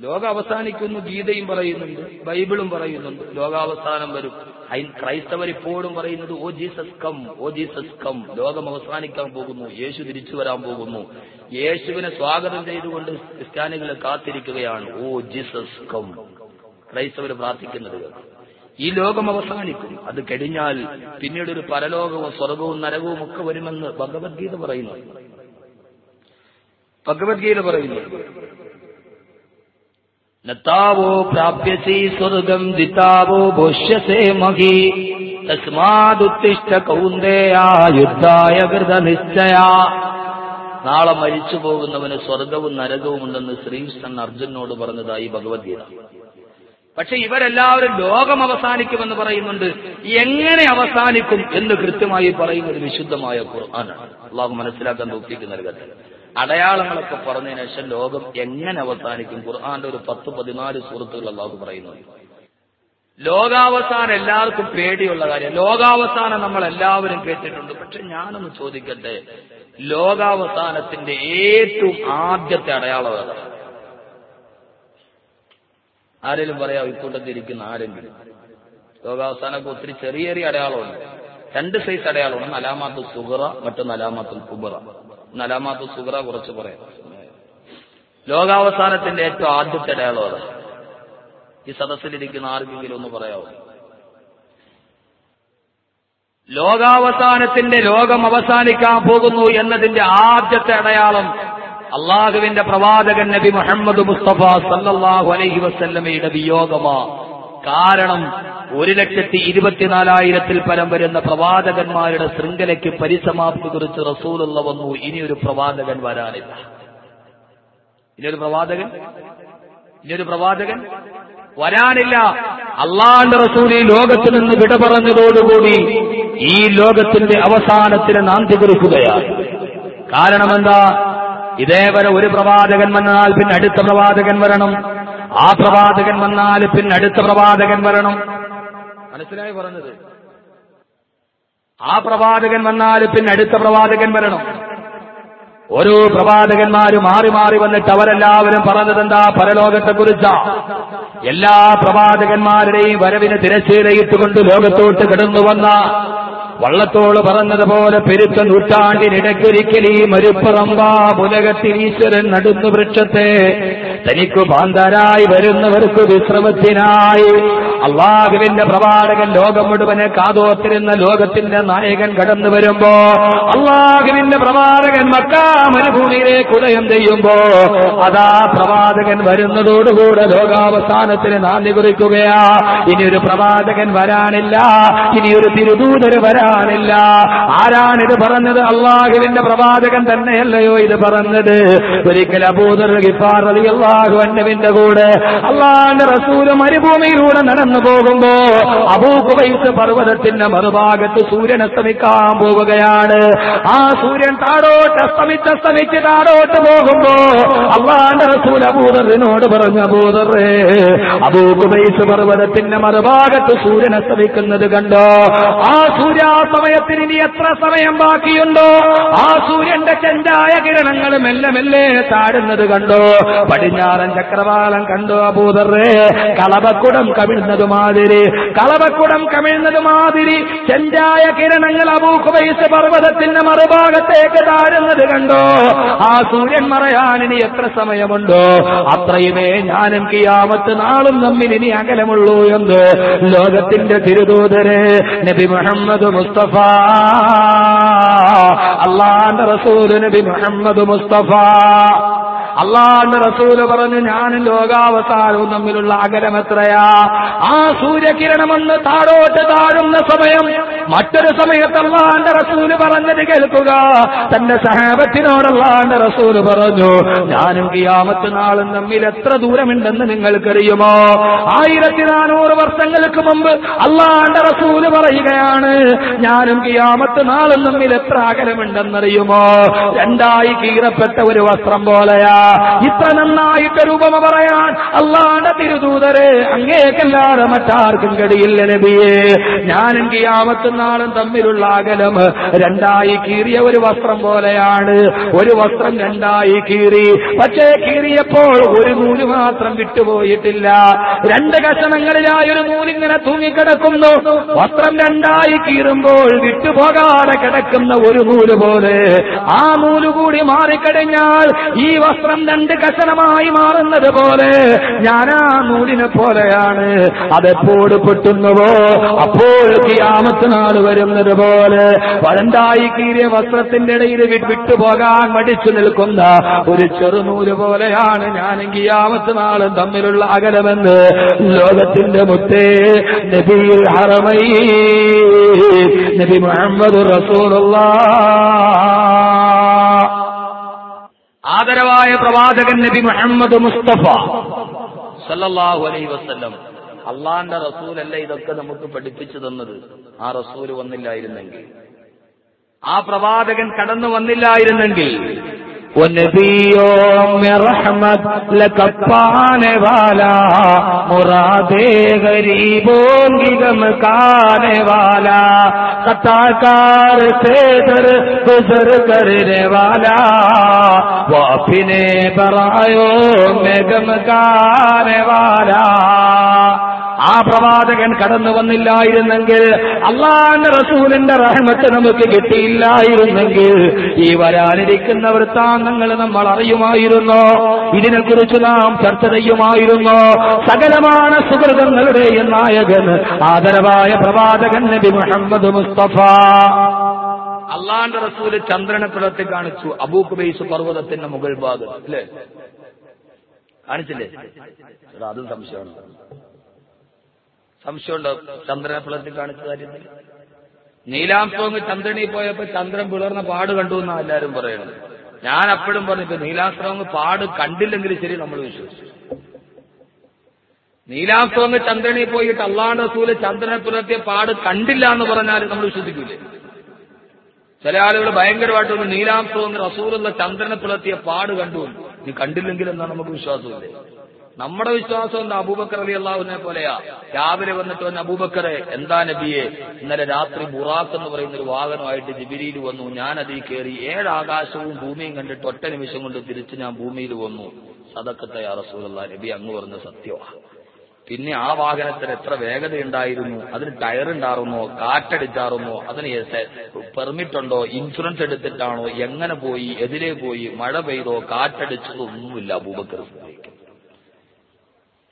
ലോകം അവസാനിക്കുന്നു ഗീതയും പറയുന്നുണ്ട് ബൈബിളും പറയുന്നുണ്ട്. ലോകാവസാനം വരും. ക്രൈസ്തവർ ഇപ്പോഴും പറയുന്നത് ഓ ജീസസ് കം ഓ ജീസസ് കം. ലോകം അവസാനിക്കാൻ പോകുന്നു യേശു തിരിച്ചു വരാൻ പോകുന്നു. യേശുവിനെ സ്വാഗതം ചെയ്തുകൊണ്ട് ക്രിസ്ത്യാനികളെ കാത്തിരിക്കുകയാണ് ഓ ജീസസ് കം. ക്രൈസ്തവർ പ്രാർത്ഥിക്കുന്നത് കേൾക്കാം. ഈ ലോകം അവസാനിക്കും അത് കഴിഞ്ഞാൽ പിന്നീട് ഒരു പരലോകവും സ്വർഗവും നരകവും ഒക്കെ വരുമെന്ന് ഭഗവത്ഗീത പറയുന്നു. ഭഗവത്ഗീത പറയുന്നു. നത്താവോ പ്രാപ്യസി സ്വർഗം ദിത്താവോ ഭോഷ്യസേ മഹി. തസ്മാതുത്തിഷ്ട കൗന്ദേയായുദ്ധായ കൃത നിശ്ചയ. നാളെ മരിച്ചു പോകുന്നവന് സ്വർഗവും നരകവും ഉണ്ടെന്ന് ശ്രീകൃഷ്ണൻ അർജുനോട് പറഞ്ഞതായി ഭഗവത്ഗീത. പക്ഷെ ഇവരെല്ലാവരും ലോകം അവസാനിക്കുമെന്ന് പറയുന്നുണ്ട്. എങ്ങനെ അവസാനിക്കും എന്ന് കൃത്യമായി പറയുന്നത് വിശുദ്ധമായ ഖുർആനാണ്. അള്ളാഹു മനസ്സിലാക്കാൻ തോപ്പിക്ക് നൽകട്ടെ. അടയാളങ്ങളൊക്കെ പറഞ്ഞതിനു ശേഷം ലോകം എങ്ങനെ അവസാനിക്കും? ഖുർആന്റെ ഒരു പത്ത് പതിനാല് സുഹൃത്തുക്കൾ അള്ളാഹു പറയുന്നുണ്ട്. ലോകാവസാനം എല്ലാവർക്കും പേടിയുള്ള കാര്യം ലോകാവസാനം നമ്മൾ എല്ലാവരും കേട്ടിട്ടുണ്ട്. പക്ഷെ ഞാനൊന്ന് ചോദിക്കട്ടെ ലോകാവസാനത്തിന്റെ ഏറ്റവും ആദ്യത്തെ അടയാളം ആരെങ്കിലും പറയാം ഇക്കൂട്ടത്തിൽ ഇരിക്കുന്ന ആരെങ്കിലും. ലോകാവസാനമൊക്കെ ഒത്തിരി ചെറിയ ചെറിയ അടയാളമുണ്ട്. രണ്ട് സൈസ് അടയാളമാണ്. നലാമാത്ത് സുഹറ മറ്റൊന്ന് നലാമാത്തുൽ കുബറ. നലാമാത്ത് സുഹറ കുറച്ച് പറയാം. ലോകാവസാനത്തിന്റെ ഏറ്റവും ആദ്യത്തെ അടയാളം ഈ സദസ്സിലിരിക്കുന്ന ആർക്കെങ്കിലും ഒന്ന് പറയാമോ ലോകാവസാനത്തിന്റെ ലോകം അവസാനിക്കാൻ പോകുന്നു എന്നതിന്റെ ആദ്യത്തെ അടയാളം അള്ളാഹുവിന്റെ പ്രവാചകൻ നബി മുഹമ്മദ് മുസ്തഫ സല്ലാഹു അലൈഹി വസ്ല്ലമയുടെ വിയോഗമാ. കാരണം ഒരു ലക്ഷത്തി ഇരുപത്തിനാലായിരത്തിൽ പരം വരുന്ന പ്രവാചകന്മാരുടെ ശൃംഖലയ്ക്ക് പരിസമാപ്തി കുറിച്ച് റസൂലുള്ള വന്നു. ഇനിയൊരു പ്രവാചകൻ വരാനില്ല. ഇനിയൊരു പ്രവാചകൻ? ഇനിയൊരു പ്രവാചകൻ? വരാനില്ല. അള്ളാന്റെ റസൂൽ ഈ ലോകത്ത് നിന്ന് വിട പറഞ്ഞതോടുകൂടി ഈ ലോകത്തിന്റെ അവസാനത്തിന് നാന്തി കുറിക്കുകയാണ്. കാരണമെന്താ? ഇതേവരെ ഒരു പ്രവാചകൻ വന്നാൽ പിന്നെ അടുത്ത പ്രവാചകൻ വരണം. ആ പ്രവാചകൻ വന്നാൽ പിന്നെ അടുത്ത പ്രവാചകൻ വരണം. മനസ്സിലായി പറഞ്ഞത്? ആ പ്രവാചകൻ വന്നാൽ പിന്നെ അടുത്ത പ്രവാചകൻ വരണം. ഓരോ പ്രവാചകന്മാര് മാറി മാറി വന്നിട്ട് അവരെല്ലാവരും പറഞ്ഞതെന്താ പരലോകത്തെ കുറിച്ച എല്ലാ പ്രവാചകന്മാരുടെയും വരവിന് തിരശ്ശീലയിട്ടുകൊണ്ട് ലോകത്തോട്ട് കിടന്നു വന്ന വള്ളത്തോട് പറഞ്ഞതുപോലെ പെരുത്ത നൂറ്റാണ്ടിനിടയ്ക്കൊരിക്കൽ ഈ മരുപ്പറമ്പാ പുലകത്തിൽ ഈശ്വരൻ നടുന്നു വൃക്ഷത്തെ തനിക്കു ബാന്തരായി വരുന്നവർക്ക് വിശ്രമത്തിനായി അള്ളാഹുവിന്റെ പ്രവാചകൻ ലോകം മുഴുവനെ കാതോത്തിരുന്ന ലോകത്തിന്റെ നായകൻ കടന്നു വരുമ്പോ അള്ളാഹുവിന്റെ പ്രവാചകൻ മക്കാ മരുഭൂമിയിലേക്ക് ഉദയം ചെയ്യുമ്പോ അതാ പ്രവാചകൻ വരുന്നതോടുകൂടെ ലോകാവസാനത്തിന് നാന്ദി കുറിക്കുകയാ. ഇനിയൊരു പ്രവാചകൻ വരാനില്ല ഇനിയൊരു തിരുദൂതര് വരാനില്ല. ആരാണിത് പറഞ്ഞത്? അള്ളാഹുവിന്റെ പ്രവാചകൻ തന്നെയല്ലയോ ഇത് പറഞ്ഞത്? ഒരിക്കൽ അബൂദർ ഗിഫാർ അള്ളാഹു അന്നവിന്റെ കൂടെ അള്ളാഹിന്റെ റസൂൽ മരുഭൂമിയിലൂടെ നടന്നു പോകുമ്പോ അബൂഖുബൈസ് പർവതത്തിന്റെ മറുഭാഗത്ത് സൂര്യൻ അസ്തമിക്കാൻ പോവുകയാണ്. ആ സൂര്യൻ താഴോട്ട് അസ്തമിച്ച് അസ്തമിച്ച് താഴോട്ട് പോകുമ്പോ അള്ളാന്റെ റസൂൽ അബൂദറിനോട് പറഞ്ഞു അബൂദറേ അബൂഖുബൈസ് പർവതത്തിന്റെ മറുഭാഗത്ത് സൂര്യൻ അസ്തമിക്കുന്നത് കണ്ടോ? ആ സൂര്യാസ്തമയത്തിന് ഇനി എത്ര സമയം ബാക്കിയുണ്ടോ? ആ സൂര്യന്റെ ചെന്തായ കിരണങ്ങൾ മെല്ലെ മെല്ലെ താടുന്നത് കണ്ടോ? പടിഞ്ഞാറൻ ചക്രവാളം കണ്ടോ അബൂദറേ? കളവക്കുടം കമിഴ്ന്നത് മാതിരി കളവക്കുടം കമിഴ്ന്നത് മാതിരി ചെഞ്ചായ കിരണങ്ങൾ അബൂഖുബൈസ് പർവതത്തിന്റെ മറുഭാഗത്തേക്ക് താഴുന്നത് കണ്ടോ? ആ സൂര്യൻ മറയാൻ ഇനി എത്ര സമയമുണ്ടോ? അത്രയുമേ ഞാനും കിയാമത്ത് നാളും നമ്മിൽ ഇനി അകലമുള്ളൂ എന്ന് ലോകത്തിന്റെ തിരുദൂതര് നബി മുഹമ്മദ് മുസ്തഫ. അള്ളാന്റെ റസൂൽ നബി മുഹമ്മദ് മുസ്തഫ. അള്ളാന്റെ റസൂൽ പറഞ്ഞു ഞാനും ലോകാവസാനവും തമ്മിലുള്ള അകലം എത്രയാ? ആ സൂര്യകിരണമെന്ന് താഴോട്ട് താഴുന്ന സമയം മറ്റൊരു സമയത്ത് അള്ളാന്റെ റസൂൽ പറഞ്ഞത് കേൾക്കുക. തന്റെ സഹാബത്തിനോട് അള്ളാന്റെ റസൂൽ പറഞ്ഞു ഞാനും കിയാമത്ത് നാളും തമ്മിൽ എത്ര ദൂരമുണ്ടെന്ന് നിങ്ങൾക്കറിയുമോ? ആയിരത്തി നാനൂറ് വർഷങ്ങൾക്ക് മുമ്പ് അള്ളാന്റെ റസൂൽ പറയുകയാണ് ഞാനും കിയാമത്ത് നാളും തമ്മിൽ എത്ര അകലമുണ്ടെന്നറിയുമോ? രണ്ടായി കീറപ്പെട്ട ഒരു വസ്ത്രം പോലെയാ. ഇത്ര നന്നായിട്ട് രൂപമ പറയാൻ അള്ളാടെ തിരുദൂതരെ അങ്ങേക്കല്ലാതെ മറ്റാർക്കും കടിയില്ല നബിയെ. ഞാനും കിയാമത്ത് നാളും തമ്മിലുള്ള അകലം രണ്ടായി കീറിയ ഒരു വസ്ത്രം പോലെയാണ്. ഒരു വസ്ത്രം രണ്ടായി കീറി. പക്ഷേ കീറിയപ്പോൾ ഒരു നൂൽ മാത്രം വിട്ടുപോയിട്ടില്ല. രണ്ട് കഷണങ്ങളിലായി ഒരു നൂലിങ്ങനെ തൂങ്ങിക്കിടക്കുന്നു. വസ്ത്രം രണ്ടായി കീറുമ്പോൾ വിട്ടുപോകാതെ കിടക്കുന്ന ഒരു നൂൽ പോലെ ആ നൂൽ കൂടി മാറിക്കഴിഞ്ഞാൽ ഈ വസ്ത്രം രണ്ട് കഷണമായി മാറുന്നത് പോലെ ആ നൂലിനെ പോലെയാണ്. അതെപ്പോൾ പൊട്ടുന്നുവോ? അപ്പോൾ കിയാമത്ത് നാൾ വരുന്നത് പോലെ വരണ്ടായി കീറിയ വസ്ത്രത്തിന്റെ ഇടയിൽ വിട്ടുപോകാൻ മടിച്ചു നിൽക്കുന്ന ഒരു ചെറുനൂൽ പോലെയാണ് ഞാൻ കിയാമത്ത് നാളും തമ്മിലുള്ള അകലമെന്ന് ലോകത്തിന്റെ മുത്തേ നബി ഹറമൈ നബി മുഹമ്മദ് റസൂലുള്ള ആദരവായ പ്രവാചകൻ നബി മുഹമ്മദ് മുസ്തഫ. സല്ലാഹു അലൈ വസ്ല്ലം. അള്ളാന്റെ റസൂലല്ല ഇതൊക്കെ നമുക്ക് പഠിപ്പിച്ചു തന്നത്? ആ റസൂൽ വന്നില്ലായിരുന്നെങ്കിൽ. ആ പ്രവാചകൻ കടന്നു വന്നില്ലായിരുന്നെങ്കിൽ وہ نبیوں میں رحمت لک والا. مراد غریبوں کی گمکانے والا. قطع کار سے در گزر کرنے والا. وہ اپنے برایوں میں گمکانے والا. ആ പ്രവാചകൻ കടന്നു വന്നില്ലായിരുന്നെങ്കിൽ അള്ളാന്റെ റസൂലിന്റെ റഹ്മത്ത് നമുക്ക് കിട്ടിയില്ലായിരുന്നെങ്കിൽ ഈ വരാനിരിക്കുന്ന വൃത്താന്തങ്ങൾ നമ്മൾ അറിയുമായിരുന്നോ? ഇതിനെക്കുറിച്ച് നാം ചർച്ച ചെയ്യുമായിരുന്നോ? സകലമാണ് സുഹൃതങ്ങളുടെയും നായകൻ ആദരവായ പ്രവാചകൻ നബി മുഹമ്മദ് മുസ്തഫ. അള്ളാന്റെ റസൂൽ ചന്ദ്രനെ പിളർത്തി കാണിച്ചു അബൂഖുബൈസ് പർവതത്തിന്റെ മുകൾ ഭാഗം അല്ലേ? കാണിച്ചില്ലേ? അതും സംശയമാണ്. സംശയമുണ്ടോ? ചന്ദ്രനെ പിളർത്തി കാണിച്ച കാര്യത്തിൽ? നീലാംസ്ട്രോങ് ചന്ദ്രനിൽ പോയപ്പോ ചന്ദ്രൻ പിളർന്ന പാട് കണ്ടു എന്നാ എല്ലാരും പറയുന്നത് ഞാൻ അപ്പോഴും പറഞ്ഞു ഇപ്പൊ നീലാംസ്ട്രോങ് പാട് കണ്ടില്ലെങ്കിൽ ശരി നമ്മൾ വിശ്വസിച്ചു. നീലാംസ്ട്രോങ് ചന്ദ്രനിൽ പോയിട്ട് അള്ളാഹ് റസൂൽ ചന്ദ്രനെ പുലർത്തിയ പാട് കണ്ടില്ല എന്ന് പറഞ്ഞാൽ നമ്മൾ വിശ്വസിക്കില്ലേ ചില ആളുകൾ ഭയങ്കരമായിട്ടൊന്ന് നീലാംസ്ട്രോങ് റസൂലുള്ള ചന്ദ്രനെ പുലർത്തിയ പാട് കണ്ടു നീ കണ്ടില്ലെങ്കിൽ എന്നാ നമുക്ക് വിശ്വാസമില്ലേ? നമ്മുടെ വിശ്വാസം എന്താ അബൂബക്കർ അലി അള്ളാഹുവിനെ പോലെയാ. രാവിലെ വന്നിട്ട് വന്ന അബൂബക്കറെ എന്താ നബിയെ ഇന്നലെ രാത്രി ബുറാഖ് എന്ന് പറയുന്ന ഒരു വാഹനമായിട്ട് ജിബിരിയിൽ വന്നു. ഞാൻ അതിൽ കയറി ഏഴ് ആകാശവും ഭൂമിയും കണ്ടിട്ട് ഒറ്റ നിമിഷം കൊണ്ട് തിരിച്ച് ഞാൻ ഭൂമിയിൽ വന്നു. സദക്കത്തെ യാ റസൂലല്ല നബി അങ്ങ് പറഞ്ഞ സത്യമാ പിന്നെ ആ വാഹനത്തിന് എത്ര വേഗത ഉണ്ടായിരുന്നു അതിന് ടയർ ഉണ്ടാറുന്നോ കാറ്റടിച്ചാറുന്നോ അതിന് പെർമിറ്റ് ഉണ്ടോ? ഇൻഷുറൻസ് എടുത്തിട്ടാണോ? എങ്ങനെ പോയി? എതിരെ പോയി? മഴ പെയ്തോ? കാറ്റടിച്ചതോ? ഒന്നുമില്ല അബൂബക്കർ. സിദ്ദീഖ്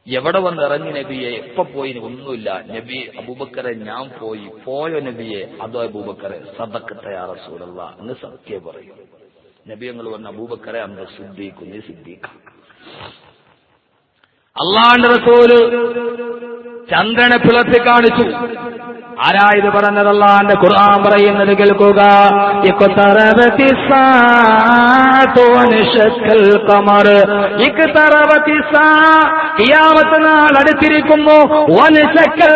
എവിടെ വന്ന് ഇറങ്ങി നബിയെ എപ്പ പോയി ഒന്നുമില്ല. നബി അബൂബക്കറെ ഞാൻ പോയി. പോയോ നബിയെ? അതോ അബൂബക്കറെ. സദക്കത്തെ ആ റസൂലല്ല എന്ന് സത്യം പറയും. നബി ഞങ്ങൾ പറഞ്ഞ അബൂബക്കറെ അന്ന് സിദ്ദീഖ് നീ അള്ളാന്റെ റസൂൽ ചന്ദ്രനെ പിളർത്തി കാണിച്ചു. ആരായത് പറഞ്ഞതല്ലാന്റെ ഖുർആൻ പറയുന്നത് കേൾക്കുക. അടുത്തിരിക്കുന്നു.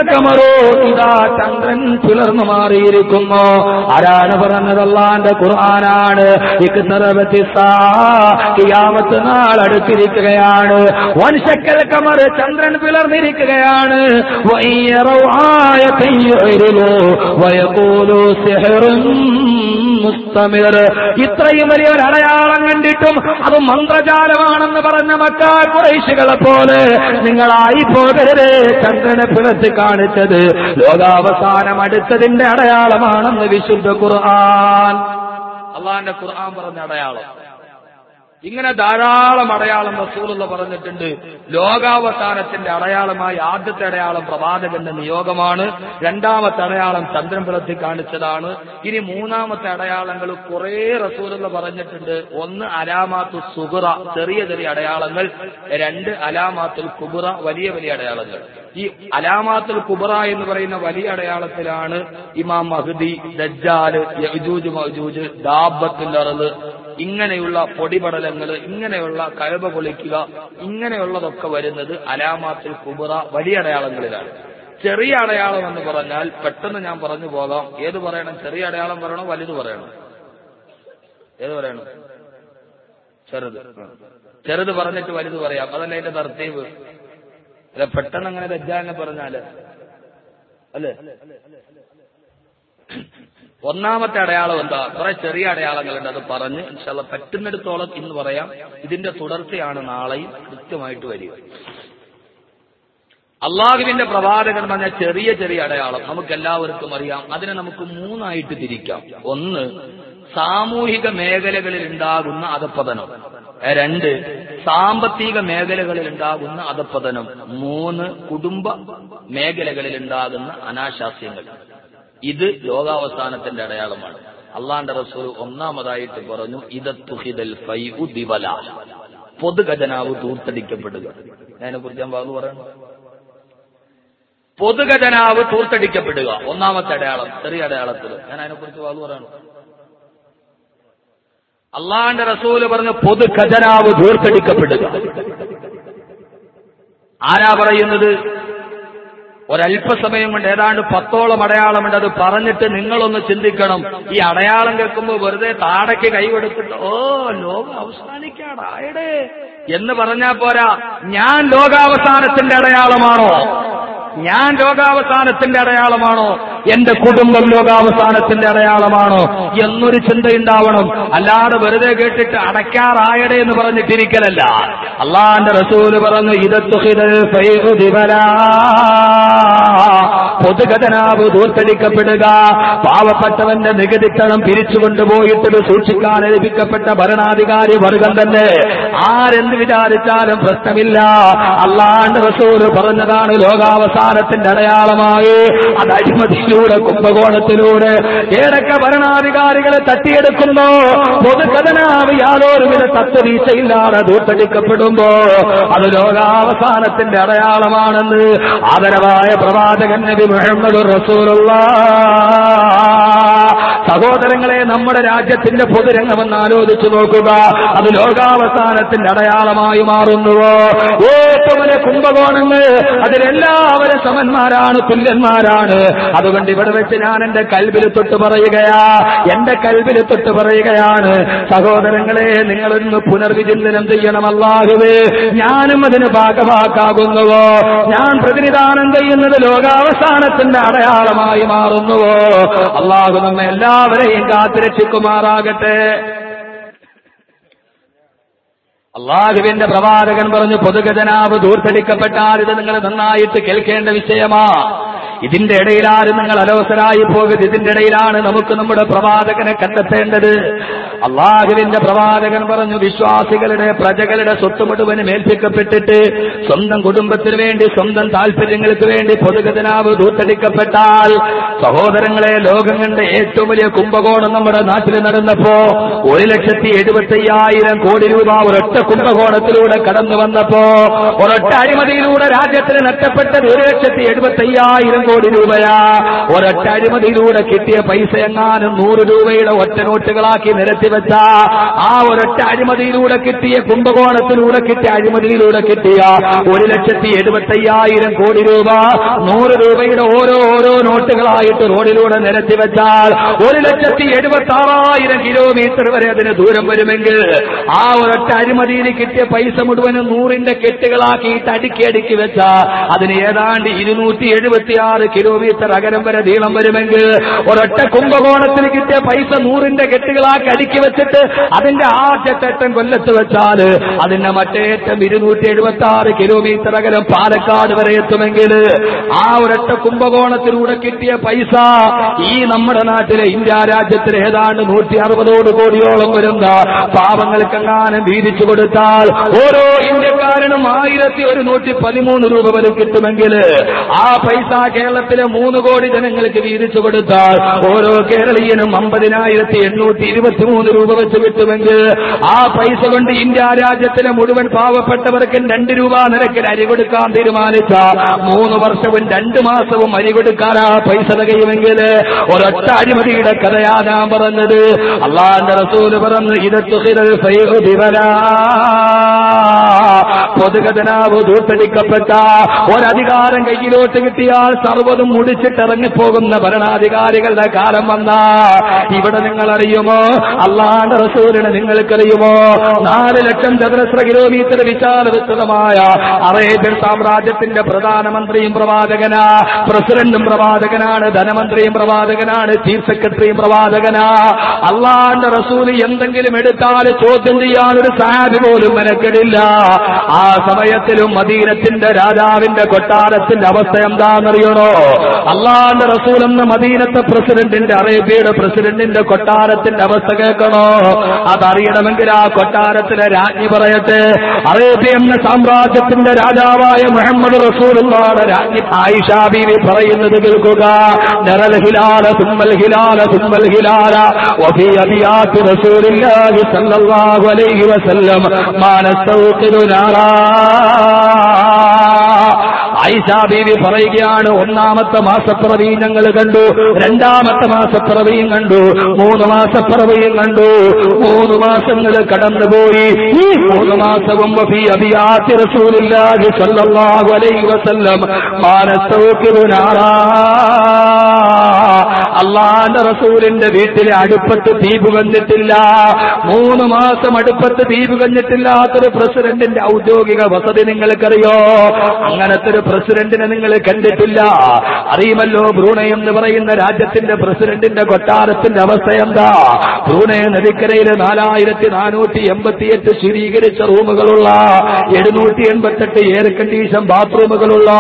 കമറോ ഇതാ ചന്ദ്രൻ പിളർന്നു മാറിയിരിക്കുന്നു. ആരാണ് പറഞ്ഞതല്ലാന്റെ ഖുർആനാണ്. ഇക്തറവത്തിസാമത്ത് നാൾ അടുത്തിരിക്കുകയാണ്. വൻശക്കൽ കമർ ചന്ദ്രൻ പിളർന്നിരിക്കുകയാണ് വയ്യറവായ കയ്യോ മുസ്തമിർ. ഇത്രയും വലിയ ഒരു അടയാളം കണ്ടിട്ടും അത് മന്ത്രജാലമാണെന്ന് പറഞ്ഞ മറ്റാ കുറേശികളെ പോലെ നിങ്ങളായി പോകരുത് ചന്ദ്രനെ പിളച്ച് കാണിച്ചത് ലോകാവസാനം അടുത്തതിന്റെ അടയാളമാണെന്ന് വിശുദ്ധ ഖുർആൻ. അള്ളാന്റെ ഖുർആൻ പറഞ്ഞ അടയാളം. ഇങ്ങനെ ധാരാളം അടയാളം റസൂലുള്ള പറഞ്ഞിട്ടുണ്ട്. ലോകാവസാനത്തിന്റെ അടയാളമായി ആദ്യത്തെ അടയാളം പ്രവാചകന്റെ നിയോഗമാണ്. രണ്ടാമത്തെ അടയാളം ചന്ദ്രൻ കാണിച്ചതാണ്. ഇനി മൂന്നാമത്തെ അടയാളങ്ങൾ കുറേ റസൂലുള്ള പറഞ്ഞിട്ടുണ്ട്. ഒന്ന് അലാമാത്തു സുഹുറ ചെറിയ ചെറിയ അടയാളങ്ങൾ. രണ്ട് അലാമാത്തുൽ കുബുറ വലിയ വലിയ അടയാളങ്ങൾ. ഈ അലാമാത്തുൽ കുബറ എന്ന് പറയുന്ന വലിയ അടയാളത്തിലാണ് ഇമാം മഹദി ദജ്ജാൽ യജൂജ് മഹജൂജ് ദാബത്തുൽ അറൾ ഇങ്ങനെയുള്ള പൊടിപടലങ്ങൾ ഇങ്ങനെയുള്ള കഴവ പൊളിക്കുക ഇങ്ങനെയുള്ളതൊക്കെ വരുന്നത് അലാമാത്തിൽ കുബറ വലിയ അടയാളങ്ങളിലാണ്. ചെറിയ അടയാളം എന്ന് പറഞ്ഞാൽ പെട്ടെന്ന് ഞാൻ പറഞ്ഞു പോകാം. ഏത് പറയണം? ചെറിയ അടയാളം പറയണോ? വലുത് പറയണോ. ഏത് പറയണം? ചെറുത്. ചെറുത് പറഞ്ഞിട്ട് വലുത് പറയാം. അതല്ല അതിന്റെ തർത്തീവ് അല്ല പെട്ടെന്ന് അങ്ങനെ ദജ്ജാലിനെ പറഞ്ഞാൽ. അല്ലേ? ഒന്നാമത്തെ അടയാളം എന്താ? കുറെ ചെറിയ അടയാളങ്ങളുണ്ട് അത് പറഞ്ഞ് ഇൻഷാല്ല പറ്റുന്നിടത്തോളം ഇന്ന് പറയാം. ഇതിന്റെ തുടർച്ചയാണ് നാളെയും കൃത്യമായിട്ട് വരിക. അള്ളാഹുവിന്റെ പ്രവാചകൻ പറഞ്ഞ ചെറിയ ചെറിയ അടയാളം നമുക്ക് എല്ലാവർക്കും അറിയാം. അതിനെ നമുക്ക് മൂന്നായിട്ട് തിരിക്കാം. ഒന്ന് സാമൂഹിക മേഖലകളിൽ ഉണ്ടാകുന്ന അധപ്പതനം. രണ്ട് സാമ്പത്തിക മേഖലകളിൽ ഉണ്ടാകുന്ന അധപ്പതനം. മൂന്ന് കുടുംബ മേഖലകളിൽ ഉണ്ടാകുന്ന അനാശാസ്യങ്ങൾ. ഇത് ലോകാവസാനത്തിന്റെ അടയാളമാണ്. അള്ളാന്റെ റസൂൽ ഒന്നാമതായിട്ട് പറഞ്ഞു ഇതത്തുഹിദൽ ഫൈഉ ദിവല. പൊതുഖജനാവ് തൂർത്തടിക്കപ്പെടുക. അതിനെ കുറിച്ച് ഞാൻ വാങ്ങു പറയണം? പൊതുഖജനാവ് തൂർത്തടിക്കപ്പെടുക. ഒന്നാമത്തെ അടയാളം ചെറിയ അടയാളത്തിൽ. ഞാൻ അതിനെക്കുറിച്ച് വാതു പറയണം? അള്ളാന്റെ റസൂൽ പറഞ്ഞു പൊതുഖജനാവ് തൂർത്തടിക്കപ്പെടുക. ആരാ പറയുന്നത്? ഒരല്പസമയം കൊണ്ട് ഏതാണ്ട് പത്തോളം അടയാളമുണ്ട് അത് പറഞ്ഞിട്ട് നിങ്ങളൊന്ന് ചിന്തിക്കണം. ഈ അടയാളം കേൾക്കുമ്പോൾ വെറുതെ താടയ്ക്ക് കൈവെടുത്തിട്ട് ഓ ലോകം അവസാനിക്കാടായടേ എന്ന് പറഞ്ഞാൽ പോരാ. ഞാൻ ലോകാവസാനത്തിന്റെ അടയാളമാണോ? ഞാൻ ലോകാവസാനത്തിന്റെ അടയാളമാണോ? എന്റെ കുടുംബം ലോകാവസാനത്തിന്റെ അടയാളമാണോ? എന്നൊരു ചിന്തയുണ്ടാവണം. അല്ലാതെ വെറുതെ കേട്ടിട്ട് അടയ്ക്കാറായടെ എന്ന് പറഞ്ഞിട്ടിരിക്കലല്ല. അള്ളാന്റെ റസൂൽ പറഞ്ഞു പൊതുഗതനാവ് ദൂർത്തടിക്കപ്പെടുക. പാവപ്പെട്ടവന്റെ നികുതിത്തണം പിരിച്ചുകൊണ്ടുപോയിട്ട് സൂക്ഷിക്കാൻ ലഭിക്കപ്പെട്ട ഭരണാധികാരി വർഗം തന്നെ. ആരെന്ത് വിചാരിച്ചാലും പ്രശ്നമില്ല. അള്ളാന്റെ റസൂൽ പറഞ്ഞതാണ് ലോകാവസാനത്തിന്റെ അടയാളമായി അത് അഴിമതിയിലൂടെ കുംഭകോണത്തിലൂടെ ഏതൊക്കെ ഭരണാധികാരികളെ തട്ടിയെടുക്കുന്നു യാതൊരു യാതൊരുവിധ തത്വവീഴ്ചയില്ലാതെ ദൂർത്തടിക്കപ്പെടുമ്പോ അത് ലോകാവസാനത്തിന്റെ അടയാളമാണെന്ന് ആദരവായ പ്രവാചകൻ നബി മുഹമ്മദ് റസൂലുള്ള സഹോദരങ്ങളെ നമ്മുടെ രാജ്യത്തിന്റെ പൊതുരംഗമെന്ന് ആലോചിച്ചു നോക്കുക. അത് ലോകാവസാനത്തിന്റെ അടയാളമായി മാറുന്നുവോ? ഏറ്റവും കുംഭകോണങ്ങൾ അതിലെല്ലാവരും സമന്മാരാണ് തുല്യന്മാരാണ്. അതുകൊണ്ട് ഇവിടെ വെച്ച് ഞാൻ എന്റെ കൽവിൽ തൊട്ട് പറയുകയാ. എന്റെ കൽവിൽ തൊട്ട് പറയുകയാണ്. സഹോദരങ്ങളെ നിങ്ങളൊന്ന് പുനർവിചിന്തനം ചെയ്യണം അല്ലാഹുവേ. ഞാനും അതിന് ഭാഗമാക്കാകുന്നുവോ ഞാൻ പ്രതിനിധാനം ചെയ്യുന്നത് ലോകാവസാനത്തിന്റെ അടയാളമായി മാറുന്നുവോ? അള്ളാഹു നമ്മെ എല്ലാവരെയും കാത്തിരക്ഷിക്കുമാറാകട്ടെ. അള്ളാഹുവിന്റെ പ്രവാചകൻ പറഞ്ഞു പൊതുഗജനാവ് ദൂർത്തടിക്കപ്പെട്ടാൽ ഇത് നിങ്ങൾ നന്നായിട്ട് കേൾക്കേണ്ട വിഷയമാ. ഇതിന്റെ ഇടയിലാരും നിങ്ങൾ അലോസരായി പോകരുത് ഇതിന്റെ ഇടയിലാണ് നമുക്ക് നമ്മുടെ പ്രവാചകനെ കണ്ടെത്തേണ്ടത്. അള്ളാഹുവിന്റെ പ്രവാചകൻ പറഞ്ഞു വിശ്വാസികളുടെ പ്രജകളുടെ സ്വത്ത് മുഴുവനും ഏൽപ്പിക്കപ്പെട്ടിട്ട് സ്വന്തം കുടുംബത്തിന് വേണ്ടി സ്വന്തം താല്പര്യങ്ങൾക്ക് വേണ്ടി പൊതുഗതനാവ് ദൂത്തടിക്കപ്പെട്ടാൽ സഹോദരങ്ങളെ ലോകം കണ്ട ഏറ്റവും വലിയ കുംഭകോണം നമ്മുടെ നാട്ടിൽ നടന്നപ്പോ ഒരു ലക്ഷത്തി എഴുപത്തി അയ്യായിരം കോടി രൂപ ഒരൊറ്റ കുംഭകോണത്തിലൂടെ കടന്നു വന്നപ്പോ ഒരൊറ്റ അഴിമതിയിലൂടെ രാജ്യത്തിന് നഷ്ടപ്പെട്ടത് ഒരു ലക്ഷത്തി എഴുപത്തി അയ്യായിരം കോടി രൂപയാ. ഒരൊറ്റ അഴിമതിയിലൂടെ കിട്ടിയ പൈസ എങ്ങാനും നൂറ് രൂപയുടെ ഒറ്റ നോട്ടുകളാക്കി നിരത്തിവെച്ച ആ ഒരൊറ്റ അഴിമതിയിലൂടെ കിട്ടിയ കുംഭകോണത്തിലൂടെ കിട്ടിയ അഴിമതിയിലൂടെ കിട്ടിയ ഒരു ലക്ഷത്തി എഴുപത്തി അയ്യായിരം കോടി രൂപ നൂറ് രൂപയുടെ ഓരോ ഓരോ നോട്ടുകളായിട്ട് റോഡിലൂടെ നിരത്തിവെച്ചാൽ ഒരു ലക്ഷത്തി എഴുപത്തി ആറായിരം കിലോമീറ്റർ വരെ അതിന് ദൂരം വരുമെങ്കിൽ ആ ഒരൊറ്റ അഴിമതിയിൽ കിട്ടിയ പൈസ മുഴുവനും നൂറിന്റെ കെട്ടുകളാക്കിയിട്ട് അടുക്കി അടുക്കി വെച്ച അതിന് ഏതാണ്ട് ഇരുന്നൂറ്റി എഴുപത്തിയാറ് കിലോമീറ്റർ അകലം വരെ നീളം വരുമെങ്കിൽ ഒരൊറ്റ കുംഭകോണത്തിൽ കിട്ടിയ പൈസ നൂറിന്റെ കെട്ടുകളാക്കി അടുക്കി വെച്ചിട്ട് അതിന്റെ ആദ്യത്തെ അറ്റം കൊല്ലത്ത് വെച്ചാൽ അതിന്റെ മറ്റേറ്റം ഇരുന്നൂറ്റി എഴുപത്തി ആറ് കിലോമീറ്റർ അകലം പാലക്കാട് വരെ എത്തുമെങ്കിൽ ആ ഒരൊറ്റ കുംഭകോണത്തിലൂടെ കിട്ടിയ പൈസ ഈ നമ്മുടെ നാട്ടിലെ ഇന്ത്യ രാജ്യത്തിലെ ഏതാണ്ട് നൂറ്റി അറുപതോട് കോടിയോളം വരുന്ന പാവങ്ങൾക്കെങ്ങാനും വീതിച്ചു കൊടുത്താൽ ഓരോ ഇന്ത്യക്കാരനും ആയിരത്തി ഒരുന്നൂറ്റി പതിമൂന്ന് രൂപ വരെ കിട്ടുമെങ്കിൽ ആ പൈസ കേരളത്തിലെ മൂന്ന് കോടി ജനങ്ങൾക്ക് വീതിച്ചു കൊടുത്താൽ ഓരോ കേരളീയനും അമ്പതിനായിരത്തി എണ്ണൂറ്റി ഇരുപത്തിമൂന്ന് രൂപ വെച്ച് കിട്ടുമെങ്കിൽ ആ പൈസ കൊണ്ട് ഇന്ത്യ രാജ്യത്തിലെ മുഴുവൻ പാവപ്പെട്ടവർക്ക് രണ്ട് രൂപ നിരക്കിൽ അരി കൊടുക്കാൻ തീരുമാനിച്ച മൂന്ന് വർഷവും രണ്ട് മാസവും അരി കൊടുക്കാൻ ആ പൈസ തികയുമെങ്കിൽ ഒരൊറ്റ അഴിമതിയുടെ കഥയാ ഞാൻ പറഞ്ഞത്. അള്ളാന്റെ റസൂൽ പറഞ്ഞു ഇരത്തുഹിരൽ പൊതുഗതനാവ് ദൂത്തടിക്കപ്പെട്ട ഒരധികാരം കയ്യിലോട്ട് കിട്ടിയാൽ സർവതും മുടിച്ചിട്ടിറങ്ങിപ്പോകുന്ന ഭരണാധികാരികളുടെ കാലം വന്ന. ഇവിടെ നിങ്ങൾ അറിയുമോ അള്ളാന്റെ റസൂലിനെ നിങ്ങൾക്കറിയുമോ? നാല് ലക്ഷം ചതുരശ്ര കിലോമീറ്റർ വിശാല വിസ്തൃതമായ അറേബ്യൻ സാമ്രാജ്യത്തിന്റെ പ്രധാനമന്ത്രിയും പ്രവാചകനാ പ്രസിഡന്റും പ്രവാചകനാണ് ധനമന്ത്രിയും പ്രവാചകനാണ് ചീഫ് സെക്രട്ടറിയും പ്രവാചകനാ. അള്ളാന്റെ റസൂൽ എന്തെങ്കിലും എടുത്താൽ ചോദ്യം ചെയ്യാൻ ഒരു സാബി പോലും മെനക്കെടില്ല ആ സമയത്തിലും മദീനത്തിന്റെ രാജാവിന്റെ കൊട്ടാരത്തിന്റെ അവസ്ഥ എന്താണെന്നറിയണോ അള്ളാന്റെ റസൂൽ എന്ന മദീനത്തെ പ്രസിഡന്റിന്റെ അറേബ്യയുടെ പ്രസിഡന്റിന്റെ കൊട്ടാരത്തിന്റെ അവസ്ഥ കേൾക്കണോ അതറിയണമെങ്കിൽ ആ കൊട്ടാരത്തിലെ രാജ്ഞി പറയട്ടെ അറേബ്യ എന്ന സാമ്രാജ്യത്തിന്റെ രാജാവായ മുഹമ്മദ് റസൂലുള്ളാടെ രാജ്ഞി ആയിഷ ബീവി പറയുന്നത് കേൾക്കുക നറൽ ഹിലാല തുമ്മൽ ഹിലാല തുമ്മൽ ഹിലാല وفي أبيات رسول الله صلى الله عليه وسلم ما نستوقد نارا. ഐഷ ബീവി പറയുകയാണ് ഒന്നാമത്തെ മാസപ്പിറവിയും ഞങ്ങൾ കണ്ടു രണ്ടാമത്തെ മാസപ്പിറവിയും കണ്ടു മൂന്ന് മാസപ്പിറവിയും കണ്ടു മൂന്ന് മാസങ്ങൾ കടന്നുപോയി. ഈ മൂന്ന് മാസവും അള്ളാന്റെ റസൂലിന്റെ വീട്ടിലെ അടുപ്പത്ത് തീപ് കഞ്ഞിട്ടില്ല മൂന്ന് മാസം അടുപ്പത്ത് തീപ് കഞ്ഞിട്ടില്ലാത്തൊരു പ്രസിഡന്റിന്റെ ഔദ്യോഗിക വസതി നിങ്ങൾക്കറിയോ? അങ്ങനത്തെ ഒരു പ്രസിഡന്റിനെ നിങ്ങൾ കണ്ടിട്ടില്ല. അറിയുമല്ലോ ബ്രൂണൈ എന്ന് പറയുന്ന രാജ്യത്തിന്റെ പ്രസിഡന്റിന്റെ കൊട്ടാരത്തിന്റെ അവസ്ഥ എന്താ? ബ്രൂണൈ നദിക്കരയിൽ നാലായിരത്തി നാനൂറ്റി എൺപത്തിയെട്ട് സ്ഥിരീകരിച്ച റൂമുകളുള്ള എഴുന്നൂറ്റി എൺപത്തെട്ട് എയർ കണ്ടീഷൻ ബാത്റൂമുകളുള്ള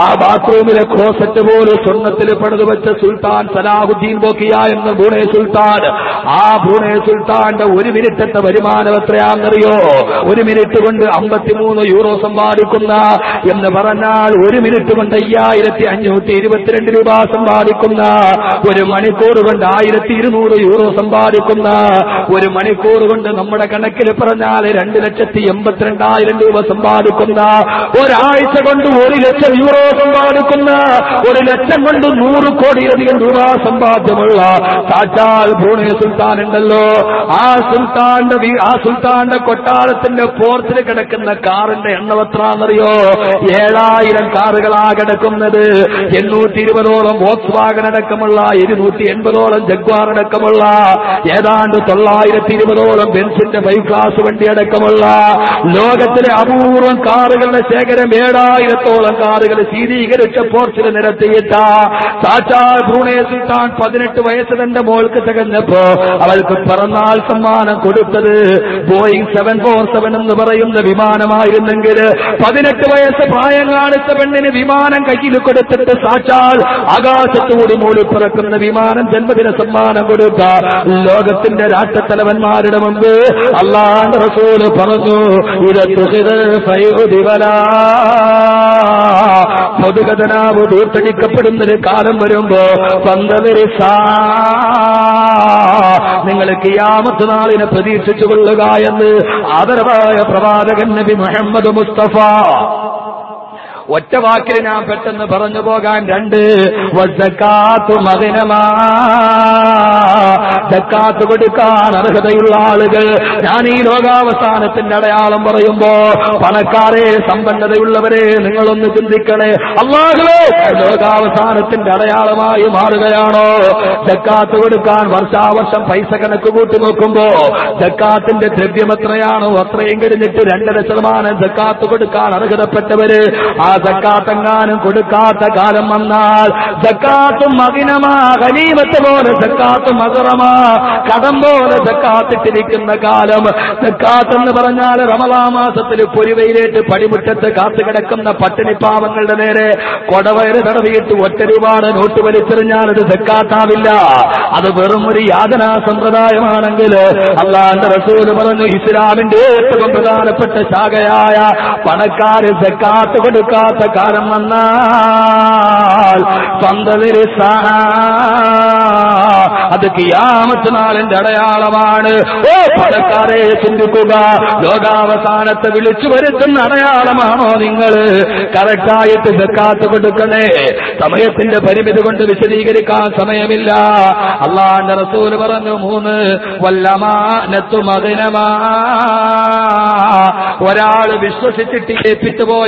ആ ബാത്റൂമിലെ ക്ലോസറ്റ് പോലും സ്വർണത്തിൽ പണിതുവച്ച സുൽത്താൻ സലാഹുദ്ദീൻ ബോക്കിയ എന്ന ബ്രൂണൈ സുൽത്താൻ. ആ ബ്രൂണൈ സുൽത്താന്റെ ഒരു മിനിറ്റത്തെ വരുമാനം എത്രയാണെന്നറിയോ? ഒരു മിനിറ്റ് കൊണ്ട് അമ്പത്തിമൂന്ന് യൂറോ സമ്പാദിക്കുന്ന എന്ന് പറഞ്ഞാൽ ഒരു മിനിറ്റ് കൊണ്ട് അയ്യായിരത്തി അഞ്ഞൂറ്റി ഇരുപത്തിരണ്ട് രൂപ സമ്പാദിക്കുന്ന ഒരു മണിക്കൂർ കൊണ്ട് ആയിരത്തി ഇരുന്നൂറ് യൂറോ സമ്പാദിക്കുന്ന ഒരു മണിക്കൂർ കൊണ്ട് നമ്മുടെ കണക്കിൽ പറഞ്ഞാൽ രണ്ട് ലക്ഷത്തി എൺപത്തിരണ്ടായിരം രൂപ സമ്പാദിക്കുന്ന ഒരാഴ്ച കൊണ്ട് ഒരു ലക്ഷം യൂറോ സമ്പാദിക്കുന്ന ഒരു ലക്ഷം കൊണ്ട് നൂറ് കോടിയിലധികം രൂപ സമ്പാദ്യമുള്ള സാക്ഷാൽ ഭൂണി സുൽത്താൻ ഉണ്ടല്ലോ ആ സുൽത്താന്റെ ആ സുൽത്താന്റെ കൊട്ടാരത്തിന്റെ പോർത്തിൽ കിടക്കുന്ന കാറിന്റെ എണ്ണം എത്രാന്നറിയോ? ഏഴായിരം കാറുകളാ കിടക്കുന്നത്. എണ്ണൂറ്റി ഇരുപതോളം വോക്സ് വാഗൻ അടക്കമുള്ള ഇരുന്നൂറ്റി എൺപതോളം ജഗ്വാർ അടക്കമുള്ള ഏതാണ്ട് തൊള്ളായിരത്തി ഇരുപതോളം ബെൻസിന്റെ ഫൈവ് ക്ലാസ് വണ്ടി അടക്കമുള്ള ലോകത്തിലെ അപൂർവം കാറുകളുടെ ശേഖരം ഏഴായിരത്തോളം കാറുകൾ ശീതീകരിച്ച പോർച്ചിൽ നിരത്തിയിട്ട സാക്ഷാൽ ബ്രൂണേ സുൽത്താൻ പതിനെട്ട് വയസ്സ് തന്റെ മോൾക്ക് തികഞ്ഞപ്പോ അവൾക്ക് പിറന്നാൾ സമ്മാനം കൊടുത്തത് ബോയിങ് സെവൻ ഫോർ സെവൻ എന്ന് പറയുന്ന വിമാനമായിരുന്നെങ്കിൽ പതിനെട്ട് വയസ്സ് പ്രായം കാണിച്ച പെണ്ണിന് വിമാനം കയ്യിൽ കൊടുത്തിട്ട് സാക്ഷാൽ ആകാശത്തുകൂടി മൂടി പിറക്കുന്ന വിമാനം ജന്മദിന സമ്മാനം കൊടുക്ക. ലോകത്തിന്റെ രാഷ്ട്രത്തലവന്മാരുടെ മുമ്പ് അള്ളാന്റെ റസൂൽ പറഞ്ഞു പൊതുഗതനാവ് തീർത്തടിക്കപ്പെടുന്നൊരു കാലം വരുമ്പോ പന്തവരിസ നിങ്ങൾ കിയാമത്ത് നാളിനെ പ്രതീക്ഷിച്ചു കൊള്ളുക എന്ന് ആദരവായ പ്രവാചകൻ നബി മുഹമ്മദ് മുസ്തഫ ഒറ്റ വാക്കിൽ ഞാൻ പെട്ടെന്ന് പറഞ്ഞു പോകാൻ രണ്ട്. സക്കാത്ത് കൊടുക്കാൻ അർഹതയുള്ള ആളുകൾ. ഞാൻ ഈ ലോകാവസാനത്തിന്റെ അടയാളം പറയുമ്പോ പണക്കാരെ സമ്പന്നതയുള്ളവരെ നിങ്ങളൊന്ന് ചിന്തിക്കണേ. അള്ളാഹുവേ ലോകാവസാനത്തിന്റെ അടയാളമായി മാറുകയാണോ? ജക്കാത്ത് കൊടുക്കാൻ വർഷാവർഷം പൈസ കണക്ക് കൂട്ടി നോക്കുമ്പോ ജക്കാത്തിന്റെ ദ്രവ്യം എത്രയാണോ അത്രയും കഴിഞ്ഞിട്ട് രണ്ടര ശതമാനം ജക്കാത്ത് കൊടുക്കാൻ അർഹതപ്പെട്ടവര് ആ സക്കാത്തെങ്ങാനും കൊടുക്കാത്ത കാലം വന്നാൽ സക്കാത്തും മകിനമാ ഖലീമത്ത് പോലെ സക്കാത്തും മകറമാ കടം പോലെ സക്കാത്തിട്ടിരിക്കുന്ന കാലം. സക്കാത്ത് എന്ന് പറഞ്ഞാൽ റമലാ മാസത്തിൽ പൊരുവയിലേറ്റ് പടിമുറ്റത്ത് കാത്തു കിടക്കുന്ന പട്ടിണി പാവങ്ങളുടെ നേരെ കൊടവയറ് തടവിയിട്ട് ഒറ്റ നോട്ട് വലിച്ചെറിഞ്ഞാൽ അത് സക്കാത്താവില്ല അത് വെറും ഒരു യാതനാ സമ്പ്രദായമാണെങ്കിൽ അള്ളാന്റെ റസൂൽ പറഞ്ഞു ഇസ്ലാമിന്റെ ഏറ്റവും പ്രധാനപ്പെട്ട ശാഖയായ പണക്കാര് സക്കാത്ത് കൊടുക്കാത്ത കാലം വന്നാൽ പന്തതിരി അത് കിയാമത്ത് നാളിന്റെ അടയാളമാണ്. ഓ പടക്കാരെ ചിന്തിക്കുക. ലോകാവസാനത്തെ വിളിച്ചു വരുത്തുന്ന അടയാളമാണോ നിങ്ങൾ? കറക്റ്റായിട്ട് സക്കാത്ത് കൊടുക്കണേ. സമയത്തിന്റെ പരിമിതി കൊണ്ട് വിശദീകരിക്കാൻ സമയമില്ല. അള്ളാന്റെ റസൂൽ പറഞ്ഞു മൂന്ന് വല്ലമാനത്തു മകനമാ ഒരാൾ വിശ്വസിച്ചിട്ട് ഏൽപ്പിച്ചു പോയ